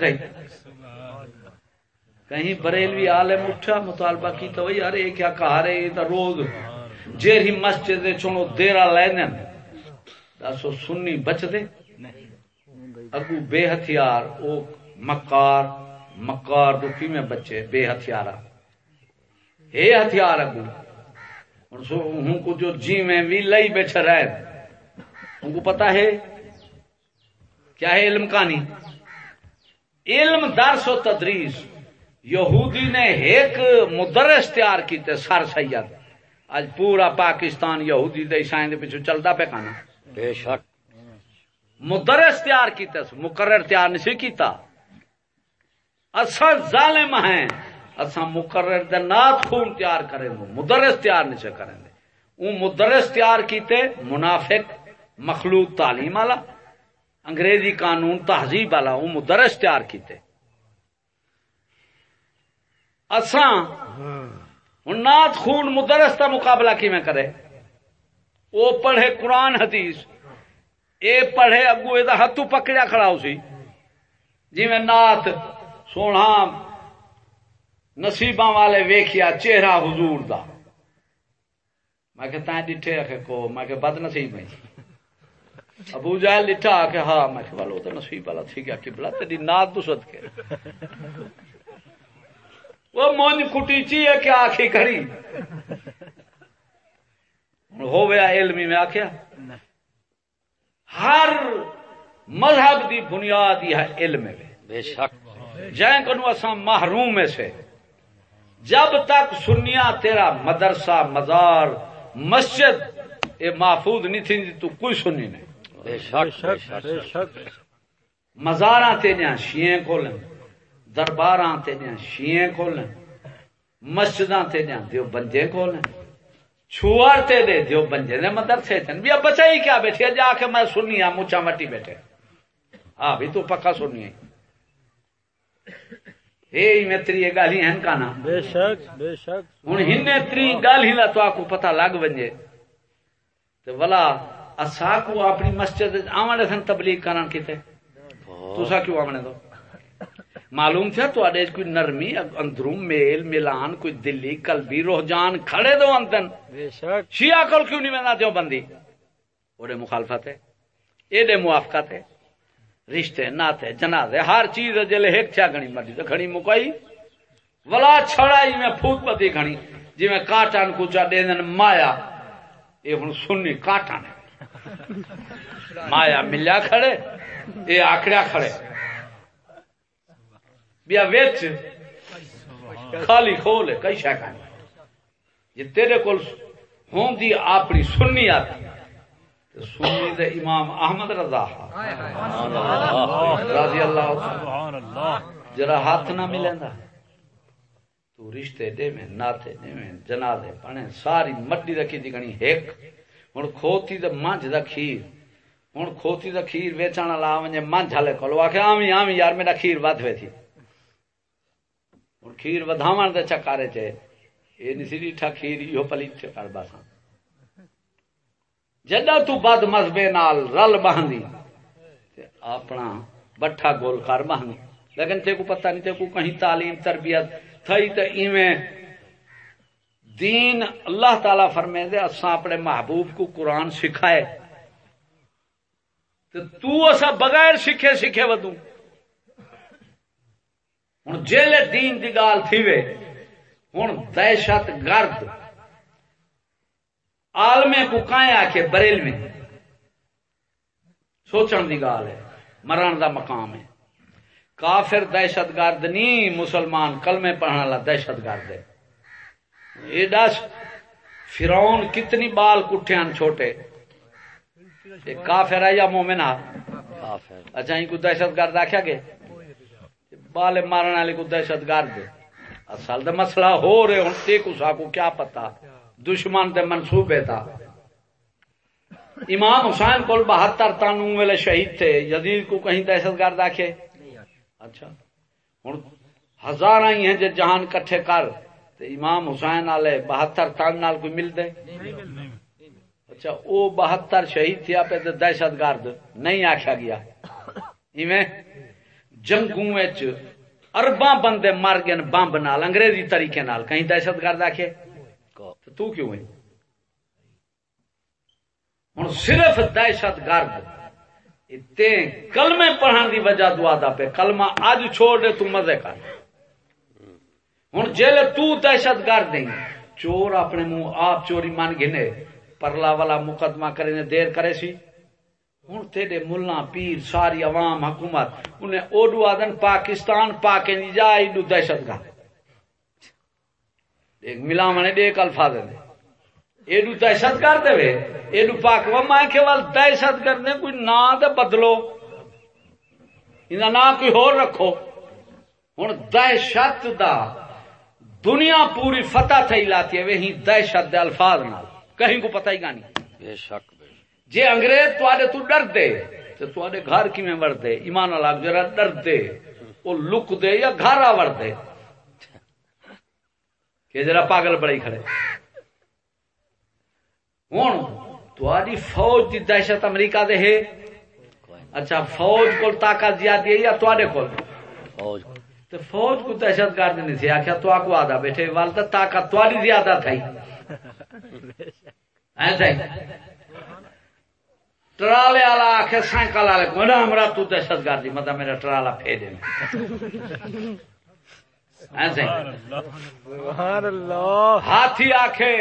صحیح؟ کہیں بریلوی عالم اٹھا، مطالبہ کی تو یار، یہ کیا کہا رہے یہ تو روز جیری مسجد چونو دیرا لینے دسو سنی بچ دے۔ اگو بے ہتھیار، او مکار مکار تو کی میں بچے؟ بے ہتھیارا ہے ہتھیار اگو ہوں کو جو جی میں بھی لئی بیٹھا رہے ان کو پتا ہے؟ کیا ہے علم کہانی؟ علم درس و تدریس۔ یہودی نے ایک مدرس تیار کیتے سر سید۔ اج پورا پاکستان یہودی دے عیسائی دے پیچھے چلدا پہ کانا۔ بے شک۔ مدرس تیار کیتے مقرر تیار نہیں کیتا۔ اسا ظالم ہیں اسا مقرر دے نات خون تیار کریں دو مدرس تیار نہیں کریں دے اون مدرس تیار کیتے منافق مخلوق تعلیم والا انگریزی قانون تہذیب والا اون مدرس تیار کیتے۔ اساں ہوں نات خون مدرس کا مقابلہ کی کرے؟ وہ پڑھے قرآن حدیث، اے پڑھے اگو یہ ہاتھوں پکڑیا کھڑا اسی جی میں نات سونا نصیباں والے ویکھیا چہرہ حضور دا۔ میں کہ تائیں ڈٹھے آخے کو، میں کہ بد نصیب ہے ابو جہل ڈٹھا آخے ہاں میں کہ والو تو نصیب والا تھی گیا، قبلہ تیری نات تو صدقے۔ وہ مونج کٹیچی ہے کیا آخی کری ہو گیا علمی میں آخیا ہر مذہب دی بنیاد یہ ہے علم میں۔ بے شک۔ جائیں کنو اساں محروم میں سے۔ جب تک سنیا تیرا مدرسہ مزار مسجد یہ محفوظ نہیں تھی تو کوئی سنی نہیں۔ بے شک۔ بے شک مزاراں تیریاں شیئیں کھولیں درباراں تیریاں شیئیں کھولیں مسجداں تیریاں دیو بنجے کھولیں چھوار تے دے دیو بنجے دے مدرسے تھن بھی اب بچا ہی کیا بیٹھے جا کے میں سنی ہاں مچا مٹی بیٹھے۔ ہاں بھی تو پکا سنی ہے۔ اے میں تری گالی ہیں کانا بے شک بے شک۔ ہن ہن تری گالی لا تو کو پتہ لگ ونجے۔ تے ولا اسا کو اپنی مسجد آونے سن تبلیغ کرن کیتے۔ تسا کیوں آونے دو؟ معلوم تھا تو اڈے کوئی نرمی اندروں میل ملان کوئی دلی قلبی رحجان کھڑے دو شک۔ شیعہ کل کیوں نہیں میں دیو بندی؟ اوڑے مخالفت ہے ایڈے موافقت ہے رشتے ناتے جنازے ہر چیز جلے ایک تھیا گھنی مرضی تو گھنی مکائی ولا چھڑائی میں پھوت پتی گھنی جی میں کاٹان کچا دے دن مایا۔ یہ ہن سنی کاٹان ہے۔ مایا ملیا کھڑے یہ آکڑیا کھڑے۔ بیا ویچ، خالی کھول ہے، کئی شاکا جی تیرے کول ہوں دی اپنی سنی آتی سنی دے امام احمد رضا۔ رضی اللہ جرا ہاتھ نہ ملیندا تو رشتے دے میں، ناتے دے میں، جنازے پڑھے، ساری مٹی رکھی دی گنی ایک ہن کھوتی تے منج دا کھیر۔ ہن کھوتی دا کھیر ویچن والا ونجے منج ہلے کولو آکھے آویں آویں یار، میرا کھیر ود وے تھی۔ ہن کھیر ودھاون دے چکارے چے اے نہیں ڈیٹھا کھیر یو پلیت تے کر باساں جدا تو بد مذہبے نال رل بہندی، تے اپنا بٹھا گول کر بہندی۔ لیکن تے کو پتہ نہیں، تے کو کہیں تعلیم، تربیت تھئی تے ایویں دین اللہ تعالی فرمے دے اساں اپنے محبوب کو قرآن سکھائے۔ تے تو اسا بغیر سکھے سکھے ودوں۔ ہن جیلے دین دی گال تھیوے ہن دہشت گرد۔ کو کائیں آکھے بریل میں سوچن دی گال ہے مرن دا مقام ہے۔ کافر دہشت گرد نہیں مسلمان کلمے پڑھنے والا دہشت گرد ہے۔ یہ دس فرعون کتنی بال کٹھیاں چھوٹے۔ یہ کافر ہے یا مومن ہے؟ اچھا یہ کو دہشت گرد آخیا گے بال مارن والے کو دہشت گرد اصل تو مسئلہ ہو رہے ہوں تے کو کو کیا پتا دشمن دے منصوبے تھا امام حسین کو بہتر تانوں ویلے شہید تھے یزید کو کہیں دہشت گرد آخے اچھا ہوں ہزار ہی ہیں جے جہان کٹھے کر تے امام حسین والے بہتر تان نال کوئی ملتے اچھا او بہتر شہید تھیا پہ دہشت گرد نہیں آخیا گیا ایویں جنگوں وچ ارباں بندے مر گئے، بمب نال، انگریزی طریقے نال۔ کہیں دہشت گرد آخے تو کیوں ہوئی ہوں صرف دہشت گرد۔ تے کلمے پڑھن دی وجہ دعا دا پہ کلمہ اج چھوڑ دے، تو مزے کر۔ ہوں جیلے تو دہشت گرد دیں چور اپنے منہ آپ چوری من گنے پرلا والا مقدمہ کرے نے، دیر کرے سی۔ ہوں تیرے ملا پیر ساری عوام حکومت انہیں اوڈو آدن پاکستان پاک نہیں جا ایڈو دہشت گرد ایک ملا منے ایک الفاظ نے ایڈو دہشت گرد وے ایڈو پاک و میں کہ وال دہشت گرد نے کوئی نا تے بدلو انہاں نا کوئی ہور رکھو ہن دہشت دا دنیا پوری فتح تھئی لاتی ہے وہی دہشت دے الفاظ نال کہیں کو پتہ ہی گانی بے شک جے انگریز تواڈے تو ڈر دے تے تواڈے گھر کیویں وڑ دے؟ ایمان اللہ جرا ڈر دے۔ او لک دے یا گھر آور دے۔ کہ ذرا پاگل بڑی کھڑے۔ ہوں تاری فوج دی دہشت امریکہ دے ہے۔ اچھا فوج کو طاقت زیادہ ہے یا تواڈے کول؟ فوج تو فوج کو دہشت گرد نہیں سی آخیا تو کو آدھا بیٹھے والدہ طاقت تاری زیادہ تھی *laughs* ایسا ہی۔ ٹرالے والا آخر سائیکل والے کو نا ہمارا تو دہشت گردی مطلب میرا ٹرالا پھیرے ایسے ہاں جی۔ ہاتھی آخے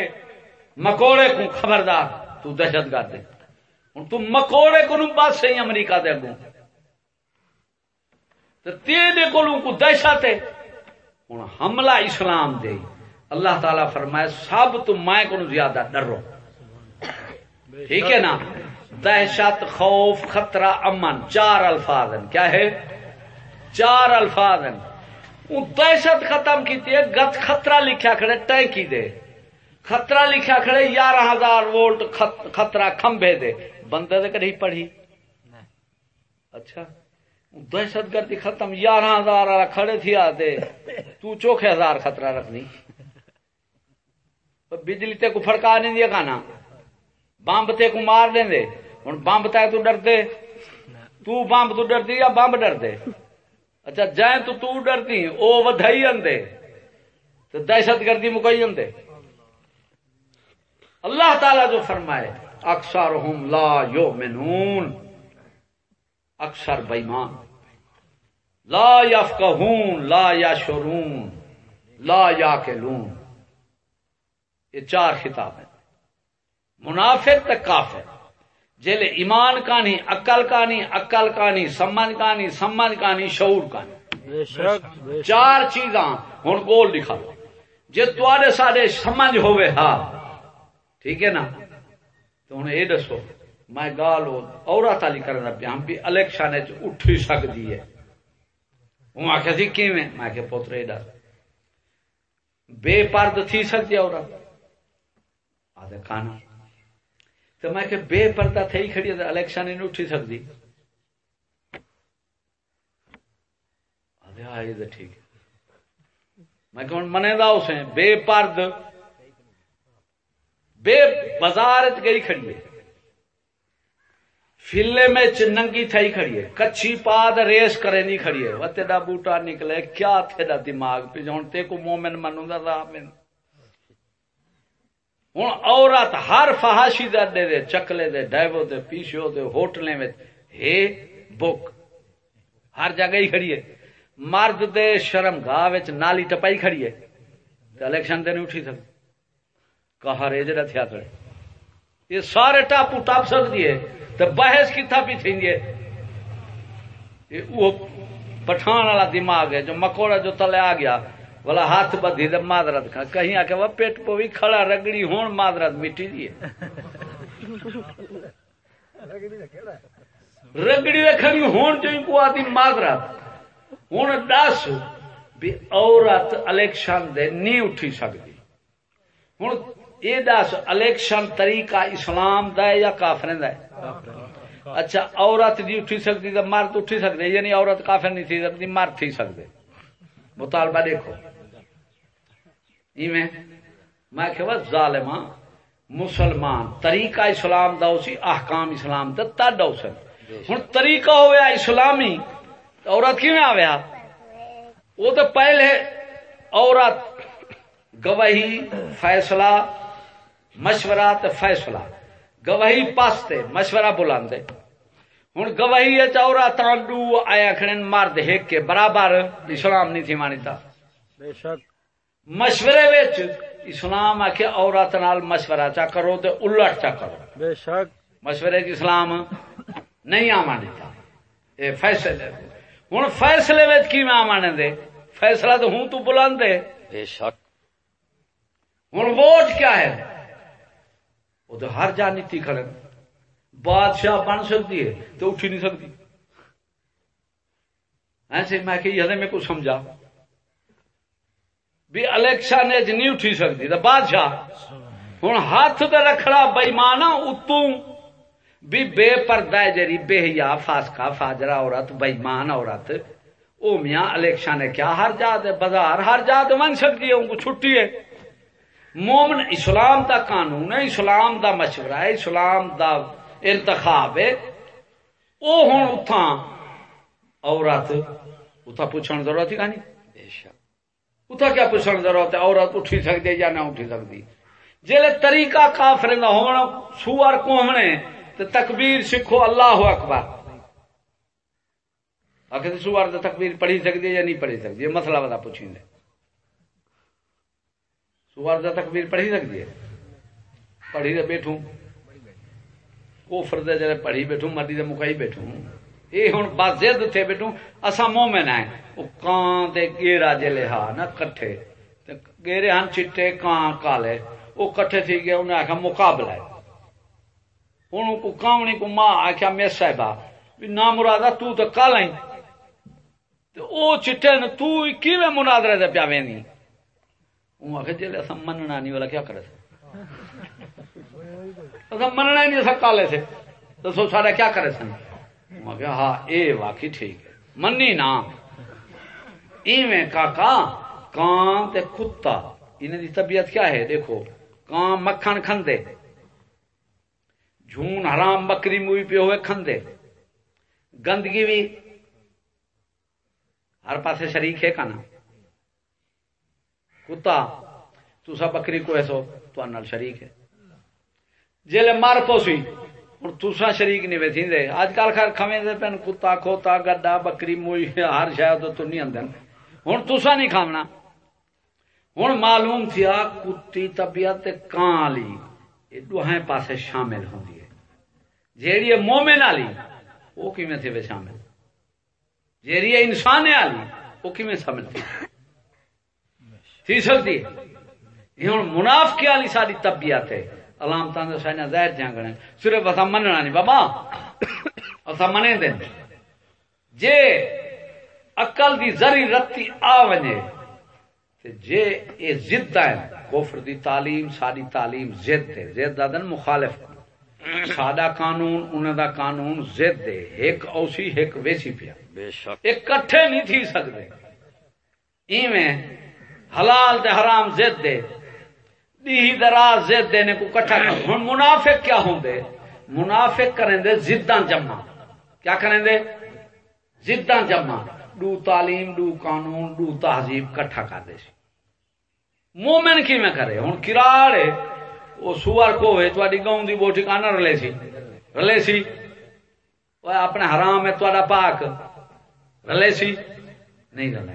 مکوڑے کو خبردار، تو دہشت گرد ہوں تو مکوڑے کو بس سی امریکہ دے اگوں۔ تیرے کو کو دہشت ہے۔ ہوں حملہ اسلام دے۔ اللہ تعالی فرمائے، سب تو میں کو زیادہ ڈرو. ٹھیک ہے نا؟ دہشت خوف خطرہ امن چار الفاظ ہیں کیا ہے؟ چار الفاظ ہیں دہشت ختم کی گت خطرہ لکھا کھڑے ٹینکی دے۔ خطرہ لکھا کھڑے یارہ ہزار وولٹ خط- خطرہ کھمبے دے۔ بندے دے کدی پڑھی؟ اچھا۔ دہشت گردی ختم یارہ ہزار والا کھڑے تھی آتے تو چوکھے ہزار خطرہ رکھنی۔ بجلی تے کو پھڑکا نہیں دیا کھانا۔ بمب تے کو مار دیں دے۔ ہوں بمب تے تو ڈر دے تو بمب تو یا بمب ڈر دے اچھا جائیں تو تو ڈرتی، او ودھائی اندے تو دہشت گردی مکئی اندے اللہ تعالی جو فرمائے اکثر ہم لا یو منون اکثر بےمان لا یفقہون، لا یا شرون لا یا یہ چار خطاب ہیں۔ منافق تک کافر۔ جیل ایمان کانی عقل کانی عقل کانی سمجھ کانی سمجھ کانی شعور کانی۔ چار چیزاں ہوں گول لکھا۔ لو جی تے سارے سمجھ ہوئے ہاں۔ ٹھیک ہے نا؟ تو ہوں یہ دسو میں گال عورت والی کرنا پیا ہم بھی الیکشن اٹھ سکتی ہے۔ وہ آخیا سی کی میں آخیا پوتر یہ بے پرد تھی سکتی عورت۔ آدھے کھانا تو میں کہ بے پردہ تھی کھڑی ہے الیکشن نہیں اٹھی سکتی۔ آدھے ہاں یہ ٹھیک ہے۔ میں کہ منے دا اسے بے پرد۔ بے بازار گئی کھڑی ہے۔ فلے میں ننگی تھئی کھڑی ہے۔ کچھی پاد ریس کرے نہیں کھڑی ہے۔ وہ تیرا بوٹا نکلے، کیا تیرا دماغ پہ؟ ہوں تے کو مومن منوں دا راہ میں ہوں عورت ہر فہاشی دے دے دے، چکلے دے ڈیو دے، پیشو دے، ہوٹلے میں ہے بک۔ ہر جگہ ہی کھڑی ہے۔ مرد دے شرم گاہ وچ نالی ٹپائی کھڑی ہے۔ الیکشن دے نہیں اٹھی سکتی کہا رے جڑا تھیا کھڑے یہ سارے ٹاپو ٹاپ سکتی ہے۔ تو بحث کتنا بھی تھی وہ پٹھان والا دماغ ہے جو مکوڑا جو تلے آ گیا۔ بولا ہاتھ بدھی تو مادرت کھا۔ کہیں آ کے وہ پیٹ پو بھی کھڑا رگڑی ہون مادرت مٹی دی رگڑی رکھنی ہون جو کو آتی مادرت۔ ہوں دس بھی عورت الیکشن دے نہیں اٹھی سکتی ہوں یہ دس الیکشن طریقہ اسلام دا ہے یا کافر دا ہے؟ اچھا عورت دی اٹھی سکتی تو مرد اٹھی سکتے یعنی عورت کافر نہیں تھی سکتی مرد تھی سکتے مطالبہ دیکھو۔ جی میں میں کہ ظالم ہاں۔ مسلمان، طریقہ اسلام دا اسی، احکام اسلام دا تڈ اوسن ہوں طریقہ ہوا اسلامی، عورت کی میں آیا وہ تو پہلے عورت گواہی، فیصلہ، مشورہ تے فیصلہ۔ گواہی پاستے مشورہ بلاندے ہوں گواہی چورا تانڈو آیا کھڑن مرد ہیک کے برابر اسلام نہیں تھی مانیتا۔ بے شک۔ مشورے وچ اسلام آ کے عورت نال مشورہ چا کرو تے الٹ چا کرو۔ بے شک۔ مشورے کی اسلام نہیں آمانی تا اے فیصلے۔ ہوں فیصلے وچ کی میں آمانے دے فیصلہ تو ہوں تو بلاندے بے شک۔ ہوں ووٹ کیا ہے؟ وہ تو ہر جا نیتی کھڑے۔ بادشاہ بن سکتی ہے تو اٹھی نہیں سکتی۔ ایسے میں کہ یہ میں کو سمجھا۔ بھی الیکشن نہیں اٹھی سکتی تو بادشاہ۔ ہوں ہاتھ تو رکھڑا بےمان اتوں بھی بے پردہ جری بے یا فاسکا فاجرا عورت، بےمان عورت۔ او میاں الیکشن ہے کیا ہر جات بازار ہر جات بن سکتی ہے، ان کو چھٹی ہے۔ مومن اسلام دا قانون ہے، اسلام دا مشورہ ہے، اسلام دا انتخاب ہے۔ او ہوں اتھا عورت اتھا پوچھنے ضرورت ہی کہانی۔ اتھا کیا پوچھنے ضرورت ہے؟ عورت اٹھی سکتی یا نہ اٹھی سکتی جیلے طریقہ کافر دا ہونا، سوار کوہنے تو تکبیر سکھو، اللہ اکبر۔ آخر سوار تو تکبیر پڑھی سکتی ہے یا نہیں پڑھی سکتی یہ مسئلہ بتا پوچھیں گے سوار تکبیر پڑھی سکتی ہے؟ پڑھی تو بیٹھوں۔ کوفر دے جڑے پڑھی بیٹھوں مردی دے مکائی بیٹھوں۔ یہ ہوں بس زد تھے بیٹھوں اسا مومن ہیں وہ کان دے گیرا جلے ہا نہ کٹھے گیرے ہن چٹے کان کالے وہ کٹھے تھی گئے انہیں آخیا مقابلہ ہے ہوں کو کامنی کو ماں آخیا میرے صاحبہ نہ مرادا تو تو کالا ہی او چٹے نے تو کی میں مناظرے دے پیا وینی وہ آخر جی اصا مننا نہیں والا کیا کرے اصا مننا ہی نہیں اصا کالے سے دسو سارا کیا کرے سن میں ہاں اے واقعی ٹھیک ہے۔ منی نا ایویں کاکا کان تے کتا۔ انہیں دی طبیعت کیا ہے؟ دیکھو کان مکھن کھندے۔ جھون حرام بکری موی پہ ہوئے کھندے۔ گندگی بھی ہر پاسے شریک ہے کنا کتا تسا بکری کو ایسو تو نال شریک ہے۔ جیلے مار پوسی ہوں تسا شریک نہیں وے دے اج کل خیر کھویں دے پن کتا، کھوتا گڈا بکری، موئی، ہر شاید تو نہیں اندر ہوں تسا نہیں کھاونا۔ ہوں معلوم تھیا کتی طبیعت کان والی یہ دوہیں پاسے شامل ہوندی ہے۔ جیڑی ہے مومن والی وہ کیویں تھے شامل؟ جیڑی ہے انسان والی وہ کیویں شامل تھی؟ تھی سکتی ہے۔ ہوں منافقی والی ساری طبیعت ہے۔ علامت سائنا زہر جانگنے صرف اصا مننا نہیں بابا اصا منے دین جے عقل دی ذری رتی آ وجے جے اے ضد ہے کفر دی تعلیم ساری تعلیم ضد ہے ضد دن مخالف ساڈا قانون انہاں دا قانون ضد ہے ایک اوسی ایک ویسی پیا بے شک اکٹھے نہیں تھی سکتے ایویں حلال تے حرام ضد دے دی دراز زد دینے کو کٹھا کر۔ ہن منافق کیا ہوں دے؟ منافق کریں دے زداں جمع۔ کیا کریں دے؟ زداں جمع۔ دو تعلیم، دو قانون، دو تہذیب کٹھا کر دے۔ سی مومن کی میں کرے؟ ہن کراڑے وہ سوار کو ہوئے تواڈی گاؤں دی بوٹی کانا رلے سی؟ رلے سی۔ وہ اپنے حرام ہے، تواڈا پاک۔ رلے سی؟ نہیں رلے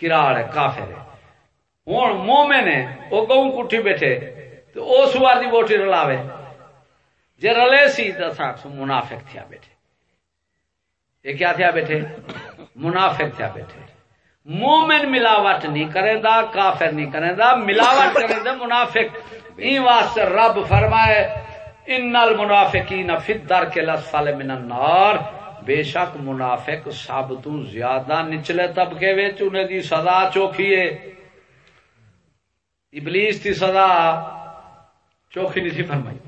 کراڑ ہے، کافر ہے۔ ہوں مومن ہے وہ گہوں کٹھی بیٹھے تو او سوار دی بوٹی رلاوے جے رلے سی تو ساکھ منافق تھیا بیٹھے یہ کیا تھیا بیٹھے منافق تھیا بیٹھے مومن ملاوٹ نہیں کرے دا کافر نہیں کرے دا ملاوٹ کرے دا منافق این واسطے رب فرمائے ان المنافقین فی الدرک الاسفل من النار بے شک منافق سب تو زیادہ نچلے طبقے وچ انہیں دی سزا چوکھی ہے ابلیس کی سزا چوکھی نہیں سی فرمائی۔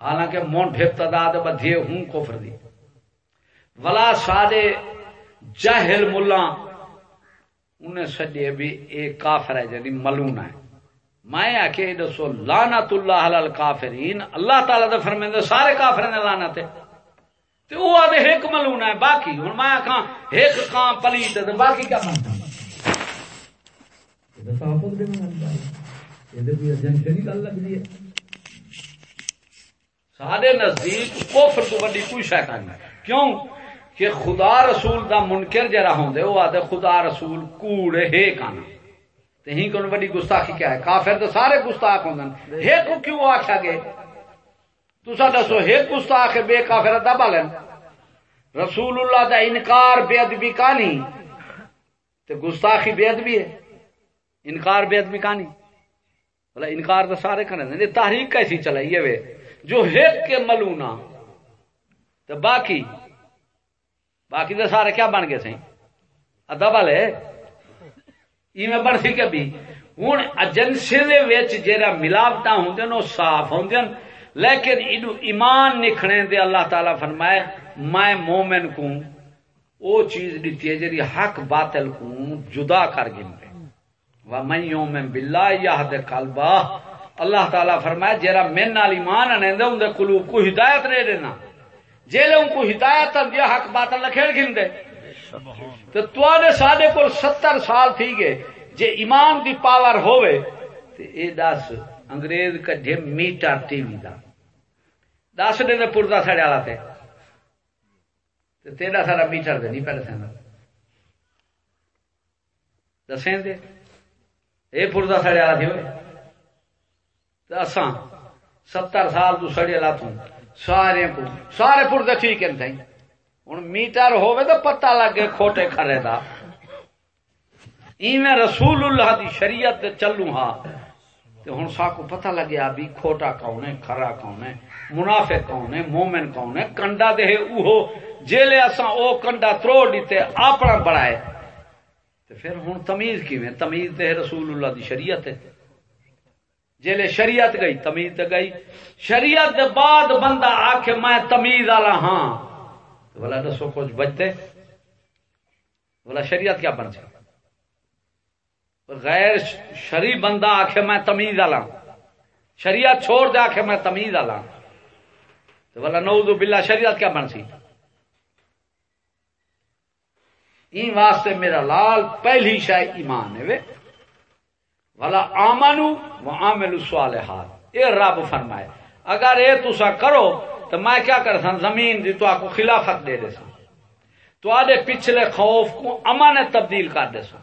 حالانکہ مون ابتدا بدھیے ہوں کفر دی۔ ولا سادے جاہل ملا انہیں سڈے بھی ایک کافر ہے یعنی جی ملونا ہے۔ میں آخیا دسو لانت اللہ حلال کافرین اللہ تعالی دے فرمیندے سارے کافر نے لانت ہے۔ تے وہ آدھے ایک ملونا ہے، باقی ہوں میں آخا ایک کان پلیت ہے باقی کیا بنتا سارے نزدیک کفر تو بڑی کوئی شہ نہیں۔ کیوں؟ کہ خدا رسول دا منکر جرا ہوں وہ آدھے خدا رسول کوڑ ہے کانا۔ ہی کون بڑی گستاخی کیا ہے۔ کافر تو سارے گستاخ ہوں ہے کو کیوں آخیا گے تسا دسو ہے گستاخ بے کافر دبا لین۔ رسول اللہ دا انکار بے ادبی کہانی تو گستاخی بے ادبی ہے۔ انکار بے ادبی کہانی بلا انکار تو سارے کرنے دیں۔ تحریک کیسی چلائی ہے جو ہیک کے ملونا۔ تو باقی باقی تو سارے کیا بن گئے سی ادا والے؟ میں بن سی کبھی ہوں ایجنسی جہاں ملاوٹ ہوں صاف ہوں لیکن ایمان نکھنے دے اللہ تعالی فرمائے، میں مومن کو او چیز دیتی ہے جی حق باطل کو جدا کر گن وَمَن بِاللَّهِ يَهْدِ قَلْبَهُ اللہ تعالیٰ فرمایا جیرا من نال ایمان آنے دے ان قلوب کو ہدایت نہیں دینا۔ جیلے ان کو ہدایت دیا، حق باطل نہ کھیڑ گھن دے تو توانے سادے کو ستر سال تھی گئے۔ جے ایمان دی پاور ہوئے تو اے دس، انگریز کا جے میٹر ٹی وی دا۔ دس دے دے پردہ سڑے آلا تے۔ تو تیرا سارا میٹر دے نہیں پہلے سینا دسیں دے؟ یہ پورزا سڑے والا تھی اساں ستر سال تو سڑے لا توں سارے کو سارے پورزے ٹھیک ہیں تھیں ہوں میٹر ہوئے تو پتہ لگے کھوٹے کھڑے دا۔ ایویں رسول اللہ دی شریعت چلوں ہاں۔ تو ہوں سا کو پتہ لگیا بھی کھوٹا کون ہے، کھرا کون ہے منافق کون ہے، مومن کون ہے، کنڈا دے اوہو۔ جیلے اساں او کنڈا تروڑ دیتے اپنا بڑھائے۔ پھر ہوں تمیز کی تمیز تے رسول اللہ دی شریعت ہے۔ جیلے شریعت گئی، تمیز تے گئی۔ شریعت دے بعد بندہ آخ میں تمیز والا ہاں۔ بولا دسو کچھ بچتے۔ بولا شریعت کیا بن جائے؟ غیر شری بندہ آخ میں تمیز والا ہاں۔ شریعت چھوڑ دے آخ میں تمیز والا ہاں۔ تو بولا نعوذ باللہ، شریعت کیا بن سی؟ این واسطے میرا لال پہلی شاید ایمان ہے وے۔ والا آمنو و عامل الصالحات اے رب فرمائے، اگر اے تسا کرو تو میں کیا کر سا زمین دی تو آپ کو خلافت دے دے سا تو آدھے پچھلے خوف کو امن تبدیل کر دے سا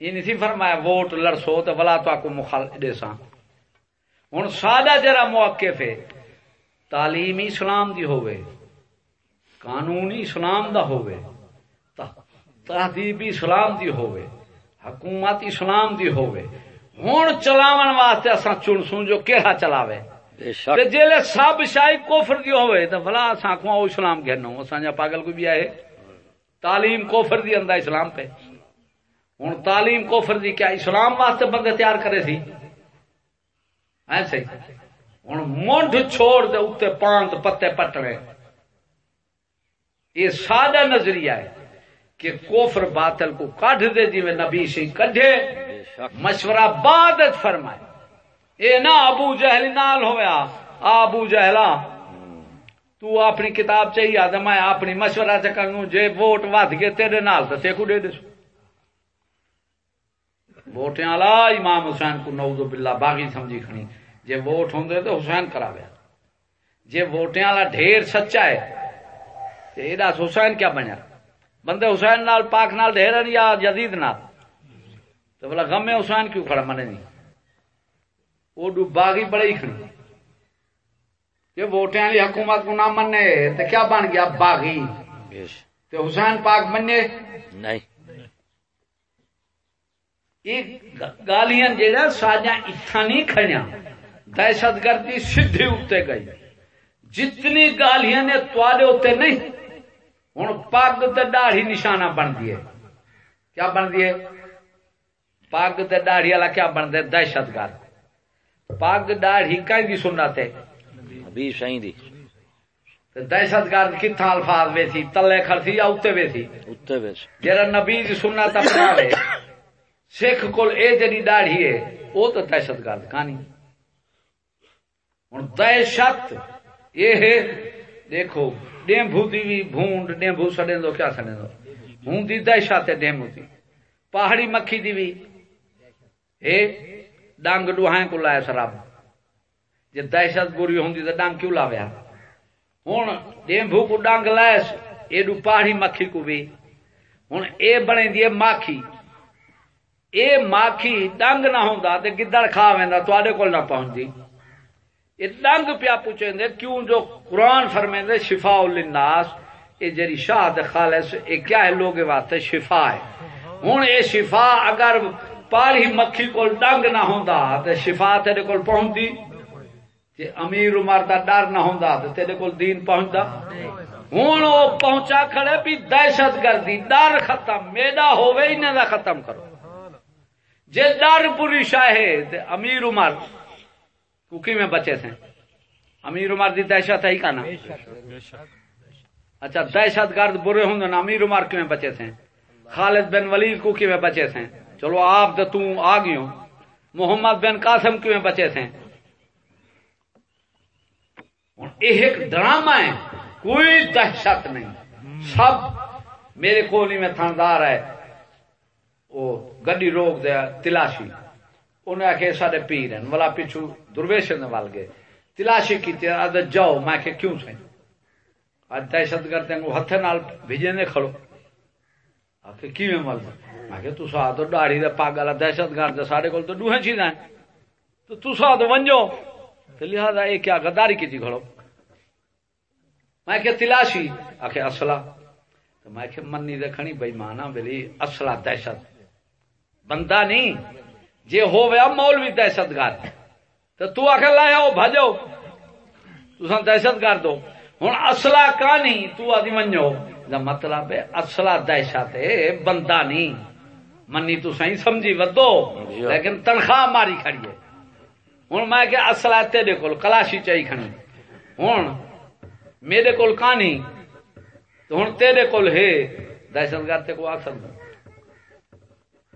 یہ نہیں سی فرمایا ووٹ لڑسو تو بلا تو آپ کو مخال دے سا ہوں سادہ جرا موقف ہے تعلیمی اسلام دی ہوئے قانونی اسلام دا ہوئے تہذیبی اسلام دی ہوئے حکومت اسلام دی ہوئے ہوں چلاون واسطے اصا چن سن جو کہڑا چلاوے تے جیلے سب شاہی کوفر دی ہوئے تے بھلا اساں کو او اسلام گھنو۔ اساں جا پاگل کوئی بھی آئے۔ تعلیم کوفر دی اندا اسلام پہ۔ ہن تعلیم کوفر دی کیا اسلام واسطے بندے تیار کرے سی؟ ایسے ہن مونڈ چھوڑ دے اوتے پانت پتے پٹنے۔ یہ سادہ نظریہ ہے۔ کہ کوفر باطل کو کڈ دے جی میں نبی سی کڈھے بے شک مشورہ بعد فرمائے۔ اے نہ ابو جہل نال ہویا ابو جہلا تو اپنی کتاب چاہیے آدھا میں اپنی مشورہ چ کروں جے ووٹ ود گئے تیرے نال تو تیکو دے دس ووٹیں والا امام حسین کو نعوذ باللہ باغی سمجھی کھنی جے ووٹ ہوندے تو حسین کراویا جے ووٹیں والا ڈھیر سچا ہے، تے ایڈا حسین کیا بنیا؟ بندے حسین نال پاک نال ڈھیر یا یزید نال؟ تو بولا غم حسین کیوں کھڑا؟ منے نہیں۔ وہ ڈو باغی بڑے ہی کھڑی۔ یہ ووٹیں والی حکومت کو نہ منے تو کیا بن گیا باغی؟ تو حسین پاک منے؟ نہیں۔ یہ گالیاں جہاں ساجا اتنا نہیں کھڑیاں دہشت گردی سیدھی اتنے گئی۔ جتنی گالیاں نے تھوڑے اتنے نہیں ہوں پگ تے داڑھی نشانہ بن دیے کیا بن دیے پگ تے داڑھی والا کیا بن دے دہشت گرد۔ پگ داڑھی کہیں دی سنت ہے؟ دی۔ دہشت گرد کتنا الفاظ وے سی؟ تلے کھڑسی یا اتنے وے سی؟ اتنے شک جرا نبی دی سنت اپناوے سکھ کول اے جڑی داڑھی ہے وہ تو دہشت گرد کہانی۔ ہوں دہشت یہ ہے دیکھو ڈیمبو دی بھی بھونڈ ڈیمبو سڑے دو، کیا سڑے دو؟ ہوں دی دہشت ہے ڈیمبو دی۔ پہاڑی مکھی دی بھی اے، ڈنگ ڈوہائیں کو لایا سراب جی دہشت بری ہوں تو ڈنگ کیوں لاویا ہوں ڈیمبو کو ڈنگ لائس ایڈو پہاڑی مکھی کو بھی ہوں اے بنے دی ماکھی۔ اے ماکھی ڈنگ نہ ہوندا تے گدڑ کھا ویندا، تواڈے کول نہ پہنچدی۔ یہ ڈنگ پیا پوچھیں دے کیوں جو قرآن فرمیں دے شفا للناس؟ یہ جری شاہ خالص یہ کیا ہے لوگ واسطے شفا ہے؟ ہوں یہ شفا اگر پالی مکھی کول ڈنگ نہ ہوندا، تے شفا تیرے کول پہنچدی؟ جی امیر عمر دا ڈر نہ ہوندا، تے تیرے کول دین پہنچدا؟ ہوں وہ پہنچا کھڑے بھی دہشت گردی، ڈر ختم میڈا ہوے انہیں دا ختم کرو۔ جے ڈر بری شاہ ہے، تے امیر عمر کوکی میں بچے تھے۔ امیر عمر دی دہشت ہے ہی کہنا اچھا دہشت گرد برے ہوں نا امیر عمر کیوں بچے تھے؟ خالد بن ولید کوکی میں بچے تھے۔ چلو آپ تو آ گئی محمد بن قاسم کیوں بچے تھے؟ ایک ڈرامہ ہے کوئی دہشت نہیں۔ سب میرے کونی میں تھاندار ہے۔ وہ گڈی روک دیا تلاشی۔ انہیں آخیا سارے پیر ہیں والا پیچھو درویش وال گئے تلاشی کی جاؤ میں کہ کیوں سائیں اج دہشت گرد کو ہاتھ نال بھیجے نے کھڑو آخر کی مل میں کہ تسا تو داڑھی دے پاگ والا دہشت گرد سارے کول تو ڈوہیں چیزاں تو تسا تو ونجو تو لہذا یہ کیا غداری کی کھڑو میں کہ تلاشی آخر اصلا تو میں کہ منی دکھنی بے مانا بلی اصلا دہشت بندہ نہیں جی ہو گیا مولوی دہشت گرد تو تو آخر لایا وہ بھجو۔ تو دہشت گرد ہو ہوں اصلا کہانی تو آدھی منو مطلب ہے اصلا دہشت ہے بندہ نہیں منی تو صحیح سمجھی ودو۔ لیکن تنخواہ ماری کھڑی ہے۔ ہوں میں کہ اصلا تیرے کول کلاشی چاہیے کھڑی۔ ہوں میرے کول کہانی ہوں تیرے کول ہے۔ دہشت گرد کو آ سکتا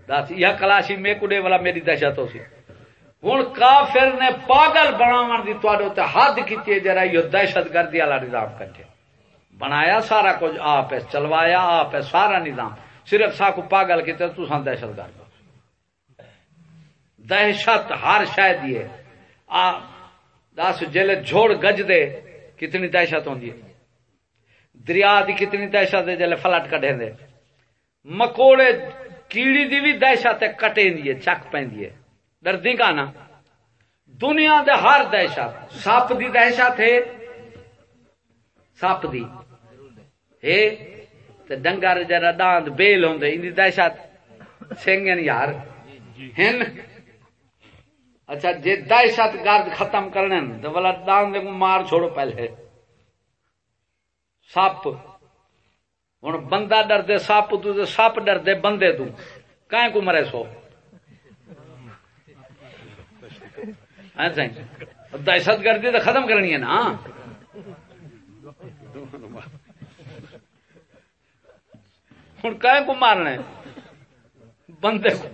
دس یہ کلاشی میں کڈے والا میری دہشت ہو سی۔ ہوں کافر نے پاگل بناو کی تے حد کی جرا یہ دہشت گردی والا نظام کٹے۔ بنایا سارا کچھ، آپ ہے چلوایا، آپ ہے سارا نظام۔ صرف سا کو پاگل کی تو سان دہشت گرد دہشت ہر شاید یہ آ دس جل جھوڑ گج دے کتنی دہشت ہوندی ہے۔ دریا دی کتنی دہشت ہے جل فلٹ کڈے دے مکوڑے کیڑی دی بھی دہشت ہے کٹے دی چک پیندی ہے۔ ڈردی کا نا۔ دنیا دے ہر دہشت، سپ دی دہشت ہے۔ سپ دی۔ ہے۔ تے ڈنگر جرا ڈاند بیل ہوندے، ان دی دہشت سنگن یار۔ ہن اچھا جے دہشت گرد ختم کرنے تو والا ڈاند مار چھوڑو پہلے۔ سپ۔ ہوں بندہ ڈردے سپ تو سپ ڈردے بندے تو۔ کہیں کو مرے سو؟ ہاں جی۔ دہشت گردی تو ختم کرنی ہے نا۔ ہوں کہ کو مارنا بندے کو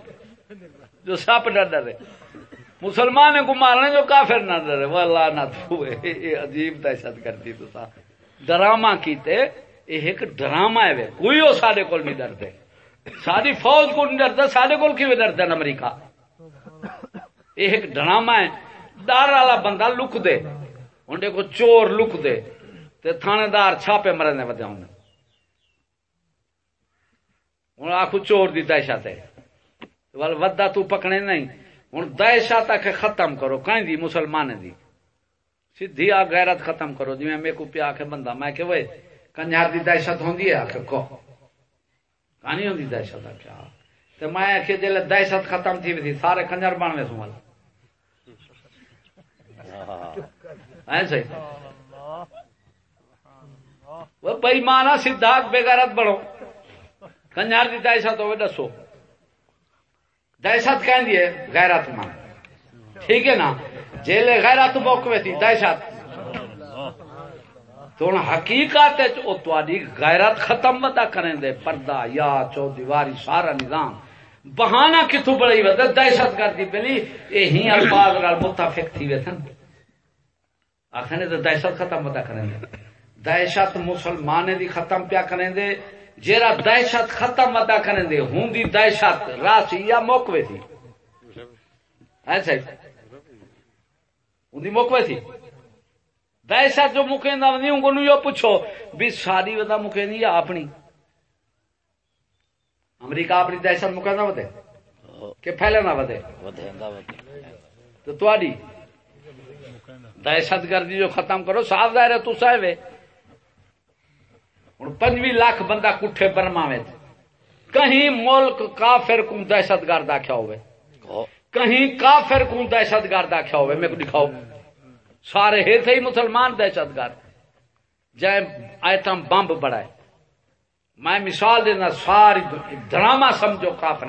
جو سپ ڈر ڈرے۔ مسلمان کو مارنے، جو کافر نہ ڈرے۔ وہ اللہ نہ عجیب دہشت گردی تو ڈرامہ کیتے۔ یہ ایک ڈرامہ ہے کوئی وہ سارے کول نہیں ڈرتے ساری فوج کو نہیں ڈرتا سارے کول کی ڈرتے امریکہ یہ ایک ڈرامہ ہے ڈر والا بندہ لک دے ہوں دیکھو چور لک دے تے تھانے دار چھاپے مرنے ودے ہوں ہوں آخو چور دی دہشت ہے ودا تو پکڑے نہیں ہوں دہشت آ کے ختم کرو کہیں دی مسلمان دی سیدھی آ غیرت ختم کرو جی میں کو پیا کے بندہ میں کہ وہ کنجر دی دہشت ہوندی ہے، آخر کو۔ کہانی ہوندی دہشت آخیا تو میں آخیا جی دہشت ختم تھی تھی، سارے کنجر بن میں سمال ایسے وہ بئی مانا سیدھا بے بڑھو کنجر دی دہشت ہوئے، دسو۔ دہشت کہیں ہے، غیرت مان ٹھیک ہے نا؟ جیل غیرت موقع تھی، دہشت۔ تو حقیقت غیرت ختم ودا کریں دے پردہ، یا چو دیواری سارا نظام۔ بہانہ کتوں بڑی ودا، دہشت گردی پہلی یہی الفاظ متفق تھی وے تھن۔ آخر تو دہشت ختم ودا کریں دے۔ دہشت مسلمان دی ختم پیا کریں دے جیرا دہشت ختم ودا کریں دے، ہوں دی دہشت راسی یا موقع تھی۔ ایسا ایسے ان موقع تھی۔ دہشت جو مکے نہیں ان کو پوچھو بھی ساری ودا مکے نہیں یا اپنی؟ امریکہ اپنی دہشت مکے نہ ودے کہ پھیلے نہ ودے تو تاری دہشت گردی جو ختم کرو صاف ظاہر ہے تو صاحب ہوں پنجی لاکھ بندہ کٹھے برما میں کہیں ملک کافر کو دہشت گرد آخیا ہوئے کہیں کافر کو دہشت گرد آخیا ہوئے میرے کو دکھاؤ۔ سارے ہے تھے مسلمان دہشت گرد جائے آئٹم بمب بڑھائے۔ میں مثال دینا ساری ڈرامہ سمجھو کافر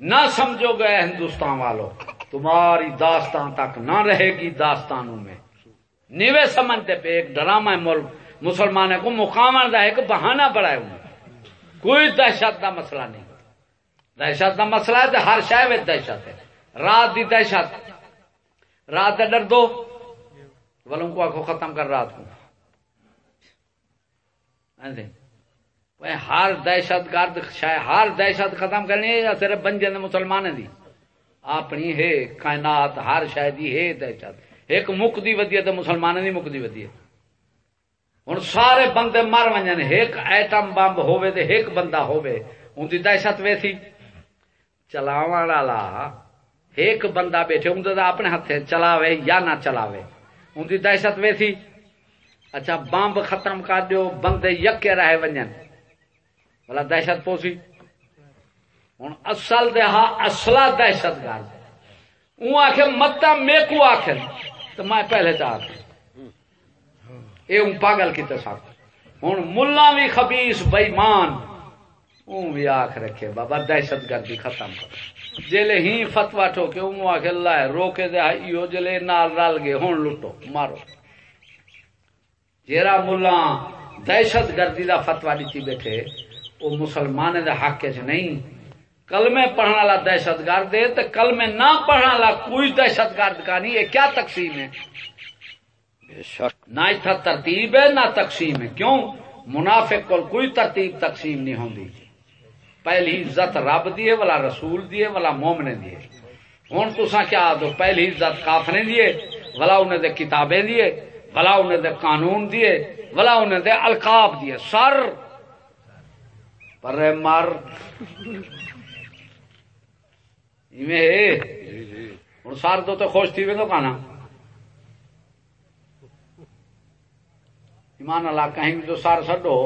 نہ سمجھو گئے ہندوستان والوں تمہاری داستان تک نہ رہے گی داستانوں میں۔ نیوے سمجھتے پہ ایک ڈرامہ ملک مسلمان کو مقام دا ایک بہانہ بڑھائے ہوئے کوئی دہشت کا مسئلہ نہیں۔ دہشت کا مسئلہ ہے تو ہر شہر دہشت ہے۔ رات دی دہشت۔ رات ڈر دو ولوں کو آخو ختم کر رات کو۔ ہاں جی۔ ہر دہشت گرد ہر دہشت ختم کرنی ہے یا صرف بنجے مسلمان دی جی۔ اپنی ہے کائنات، ہر شاید ہے دہشت۔ ایک مک دی ودی ہے تو مسلمان دی مک دی ودی ہے ہوں سارے بندے مر ون ایک ایٹم بمب ہوے تو ایک بندہ ہوے ان کی دہشت وے سی چلاو والا، ایک بندہ بیٹھے، ان اپنے ہاتھ چلاوے یا نہ چلاوے۔ ان کی دہشت وے سی اچھا بمب ختم کر دو بندے یکے رہے ونجن۔ بلا دہشت پوسی۔ ہوں اصل دے ہاں اصلا دہشت گرد۔ وہ آخ متا میں کو آخ تو میں پہلے چاہ یہ ہوں۔ پاگل کی تصا ہوں ملا بھی خبیس بئیمان۔ اون بھی آخ رکھے، بابا دہشت گردی ختم کر۔ جیلے ہی فتوا ٹھوکے اون آخ اللہ ہے روکے دے ایو جلے نال رل گئے ہوں لٹو مارو۔ جیرا ملا دہشت گردی دا فتوا دیتی بیٹھے وہ مسلمان دے حق چ نہیں۔ کلمے پڑھنے والا دہشت گرد ہے تو کلمے نہ پڑھنے والا کوئی دہشت گرد کا نہیں ہے کیا تقسیم ہے؟ نہ اتنا ترتیب ہے نہ تقسیم ہے۔ کیوں؟ منافق کو کوئی ترتیب تقسیم نہیں ہوتی پہلی عزت رب دیے والا رسول دیے والا مومنے دیے ہوں تسا کیا دو پہلی عزت کافنے دیے والا انہیں دے کتابیں دیے والا انہیں دے قانون دیے والا انہیں دے القاب دیے سر! پر مر! ہوں سر تو تو خوش تھی وے تو کانا۔ ایمان اللہ کہیں تو سر سڈو،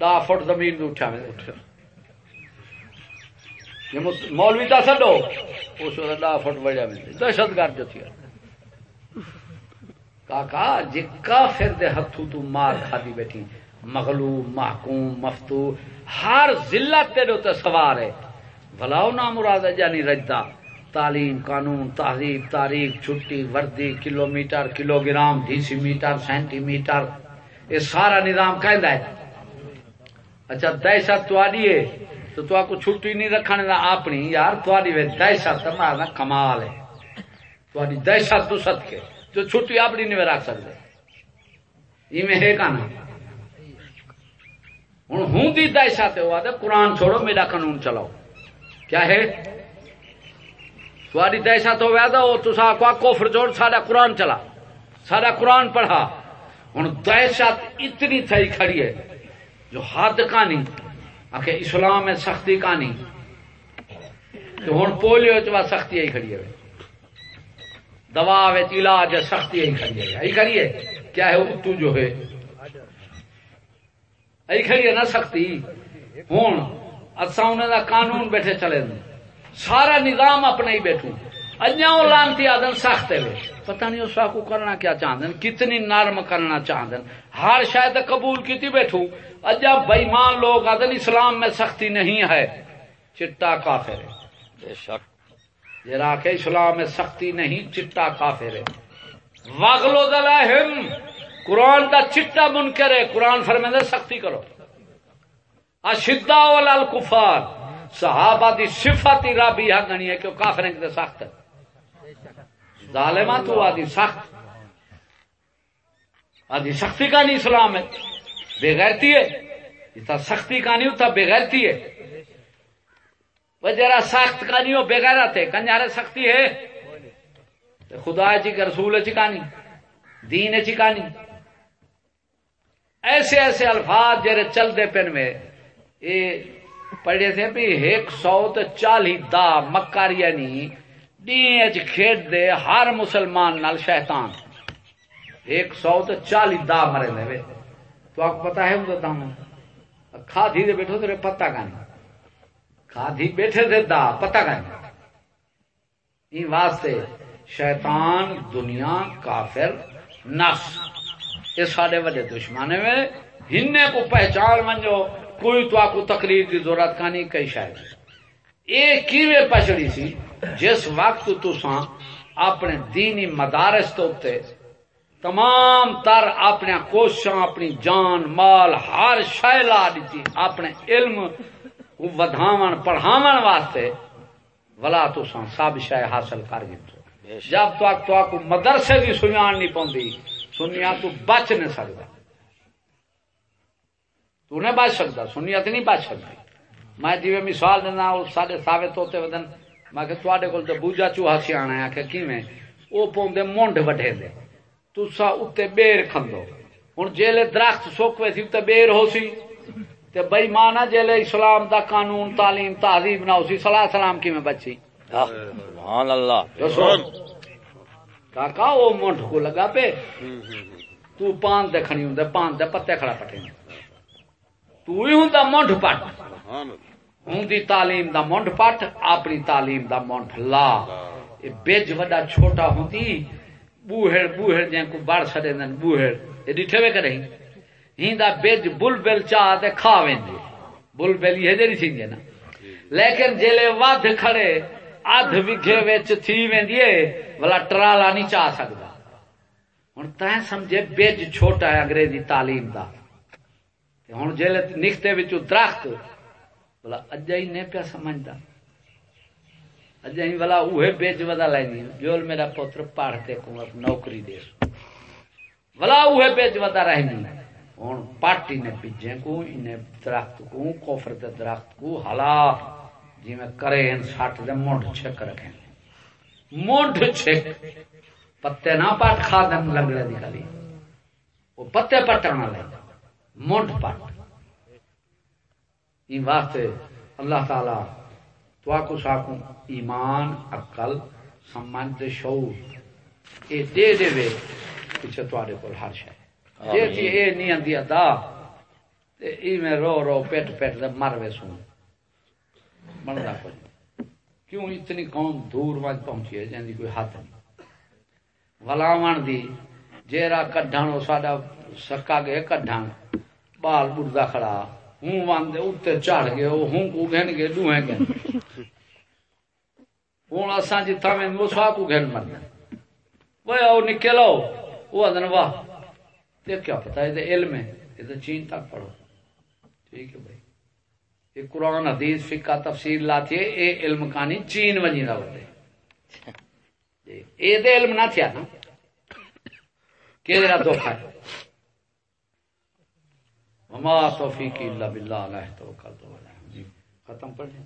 دہ فٹ زمین اٹھا میں اٹھا یہ مس- جی، مولوی تا سڈو۔ اس وقت فٹ بڑھیا میں دہشت گرد تھی۔ کاکا جی کافر دے ہتھوں تو مار کھادی بیٹھی۔ مغلوب، محکوم مفتو ہر ذلت تیرے تے سوار ہے۔ بلاؤ نام مراد ہے جانی رجدہ۔ تعلیم، قانون، تہذیب، تاریخ، چھٹی، وردی kilometre kilogram decimetre, centimetre. یہ سارا نظام کہندا ہے۔ اچھا دہشت تواڈی ہے۔ تو تو کو چھٹی نہیں رکھنے دا اپنی، یار، تواڈی وچ دہشت مارنا کمال ہے۔ تواڈی دہشت تو صدقے۔ جو چھٹی اپنی نہیں رکھ سکتے ایویں ہے کانا ہوں ہوں دی دہشت ہوا تو قرآن چھوڑو، میرا قانون چلاؤ۔ کیا ہے؟ تھوڑی دہشت ہوا تو وہ تسا کو کوفر چھوڑ سارا قرآن چلا۔ سارا قرآن پڑھا۔ ہوں دہشت اتنی تھئی کھڑی ہے، جو حد کانی آخر اسلام میں سختی کانی تو ہوں پولیو چ سختی آئی کھڑی ہے دوا وچ علاج سختی آئی کھڑی ہے آئی کھڑی ہے؟ کیا ہے؟ اتو جو ہے۔ آئی کھڑی ہے نا سختی۔ ہوں اصا انہوں دا قانون بیٹھے چلے دیں سارا نظام اپنا ہی بیٹھوں۔ اجا وہ لانتی آدن سخت ہے وے پتہ نہیں اس کو کرنا کیا چاہتے ہیں، کتنی نرم کرنا چاہتے ہیں۔ ہر شاید قبول کیتی بیٹھوں۔ اجا بےمان لوگ آدن اسلام میں سختی نہیں ہے۔ چٹا کافر ہے۔ بے شک۔ جرا کہ اسلام میں سختی نہیں، چٹا کافر ہے۔ واغلو دلاہم قرآن کا چٹا منکر ہے۔ قرآن فرمائے سختی کرو۔ اشدا الکفار۔ صحابہ دی صفت ہی رابی ہا گنی ہے کہ وہ کافر ہیں سخت ہے ظالمہ تو آدھی سخت۔ آدھی سختی کا نہیں اسلام ہے۔ بےغیرتی ہے۔ جتا سختی کا نہیں ہوتا، بے غیرتی ہے۔ وہ جرا سخت کا نہیں ہو بےغیرت ہے۔ کنجارے سختی ہے۔ خدا چی کے رسول چکانی دین چکانی ایسے ایسے الفاظ جرے چل دے پن میں۔ یہ پڑھے تھے بھی ایک سو تو چالی دا مکار یعنی ڈی کھیڈ دے ہر مسلمان نال شیطان۔ ایک سو تو چالی دا مرے لے دے تو آپ پتا ہے وہ دام کھا دھی دے بیٹھو تیرے پتہ کا نہیں کھا دھی بیٹھے تھے دا پتہ کا نہیں این واسطے شیطان، دنیا، کافر، نفس، یہ سارے وڈے دشمن میں ہنے کو پہچان منجو۔ کوئی تو آپ کو تقریر کی ضرورت کا نہیں کئی شاید۔ یہ کیوے پچڑی سی؟ جس وقت تساں اپنے دینی مدارس تو تے تمام تر اپنے کوششاں اپنی جان، مال، ہر شے لا دیتی، اپنے علم ودھاون، پڑھاون واسطے ولا تساں سب شے حاصل کر گئے۔ جب تک تو آپ مدرسے کی سنیان نہیں پوندی سنیا تو بچ نہیں سکتا تو نہیں بچ سکتا سنیا تو نہیں بچ سکتی میں جی مثال دینا سارے ثابت ہوتے ودن میں کہ تواڈے کول تے بوجا چوہا ہے کہ کیویں او پوندے مونڈ وڈے دے تسا اوتے بیر کھندو ہن جیلے درخت سوکوے سی تے بیر ہو سی تے بے ایمان جیلے اسلام دا قانون تعلیم تہذیب نہ ہو سی صلاح سلام کیویں بچی سبحان اللہ کاکا مونٹ کو لگا پہ تو پان دے کھنی ہوں پان دے پتے کھڑا پٹے تو ہی مونٹ پٹ ہوں دی تعلیم دا مونٹ پٹ اپنی تعلیم دا مونٹ لا بیج وڈا چھوٹا ہوں دی بوہڑ بوہڑ جن کو بڑ سڑے دن بوہڑ یہ ڈٹھے وے کریں ہی دا بیج بل بل چاہ دے کھا ویندے بل بل یہ جڑی تھی نا لیکن جیلے ود کھڑے ادھ وگھے وچ تھی ویندی ہے بلا ٹرالا نہیں چاہ سکدا ہن تیں سمجھے بیج چھوٹا ہے انگریزی تعلیم دا تے ہن جیلے نکتے وچوں درخت بلا اجا ہی نہیں پیا سمجھدا۔ اجا ہی بلا، اوہے بیج ودا لینی۔ جول میرا پتر پڑھ کے کو نوکری دے۔ سو بلا، اوہے بیج ودا رہنی۔ ہوں پاٹی نے پیجے کو انہیں درخت کو کوفر دے درخت کو ہلا جی میں کرے ان سٹ دے مونڈ چھک رکھے مونڈ چھک۔ پتے نہ پٹ کھا دن لگڑے دی گلی وہ پتے پٹنا لے مونڈ پٹ این واسطے اللہ تعالی تو آکو ساکو ایمان عقل سمجھ شعور اے دے دے وے پیچھے تواڈے کول ہر شے۔ جی جی اے نہیں آندی ادا تے ای میں رو رو پیٹ پیٹ دے مر وے سوں۔ بندا کوئی کیوں اتنی قوم دور وج پہنچی ہے جن دی کوئی حد نہیں۔ ولاون دی جیرا کڈھن او ساڈا سکا گئے کڈھن بال بڑدا کھڑا۔ ہوں وان دے اوتے چڑھ گئے او ہوں کو گھن گئے دوہیں گھن۔ ہوں اساں جی جتھا میں وہ سوا کو گھن مرنا وہ او نکلو وہ ادن واہ، تے کیا پتہ ہے علم ہے، یہ تو چین تک پڑھو۔ ٹھیک ہے بھائی۔ یہ قرآن، حدیث، فقہ، تفسیر لاتی ہے، اے علم کانی چین وجی نہ ہوتے جی، اے دے علم نہ تھیا نا کہ میرا ہے؟ وما توفیقی الا باللہ علیہ توکلت علیہ۔ جی۔ ختم پڑھ لیں۔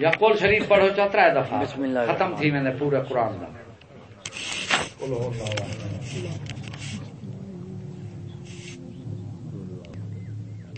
یا کول شریف پڑھو چترا ہے دفعہ۔ بسم اللہ۔ ختم تھی میں نے پورے قرآن کا الله احد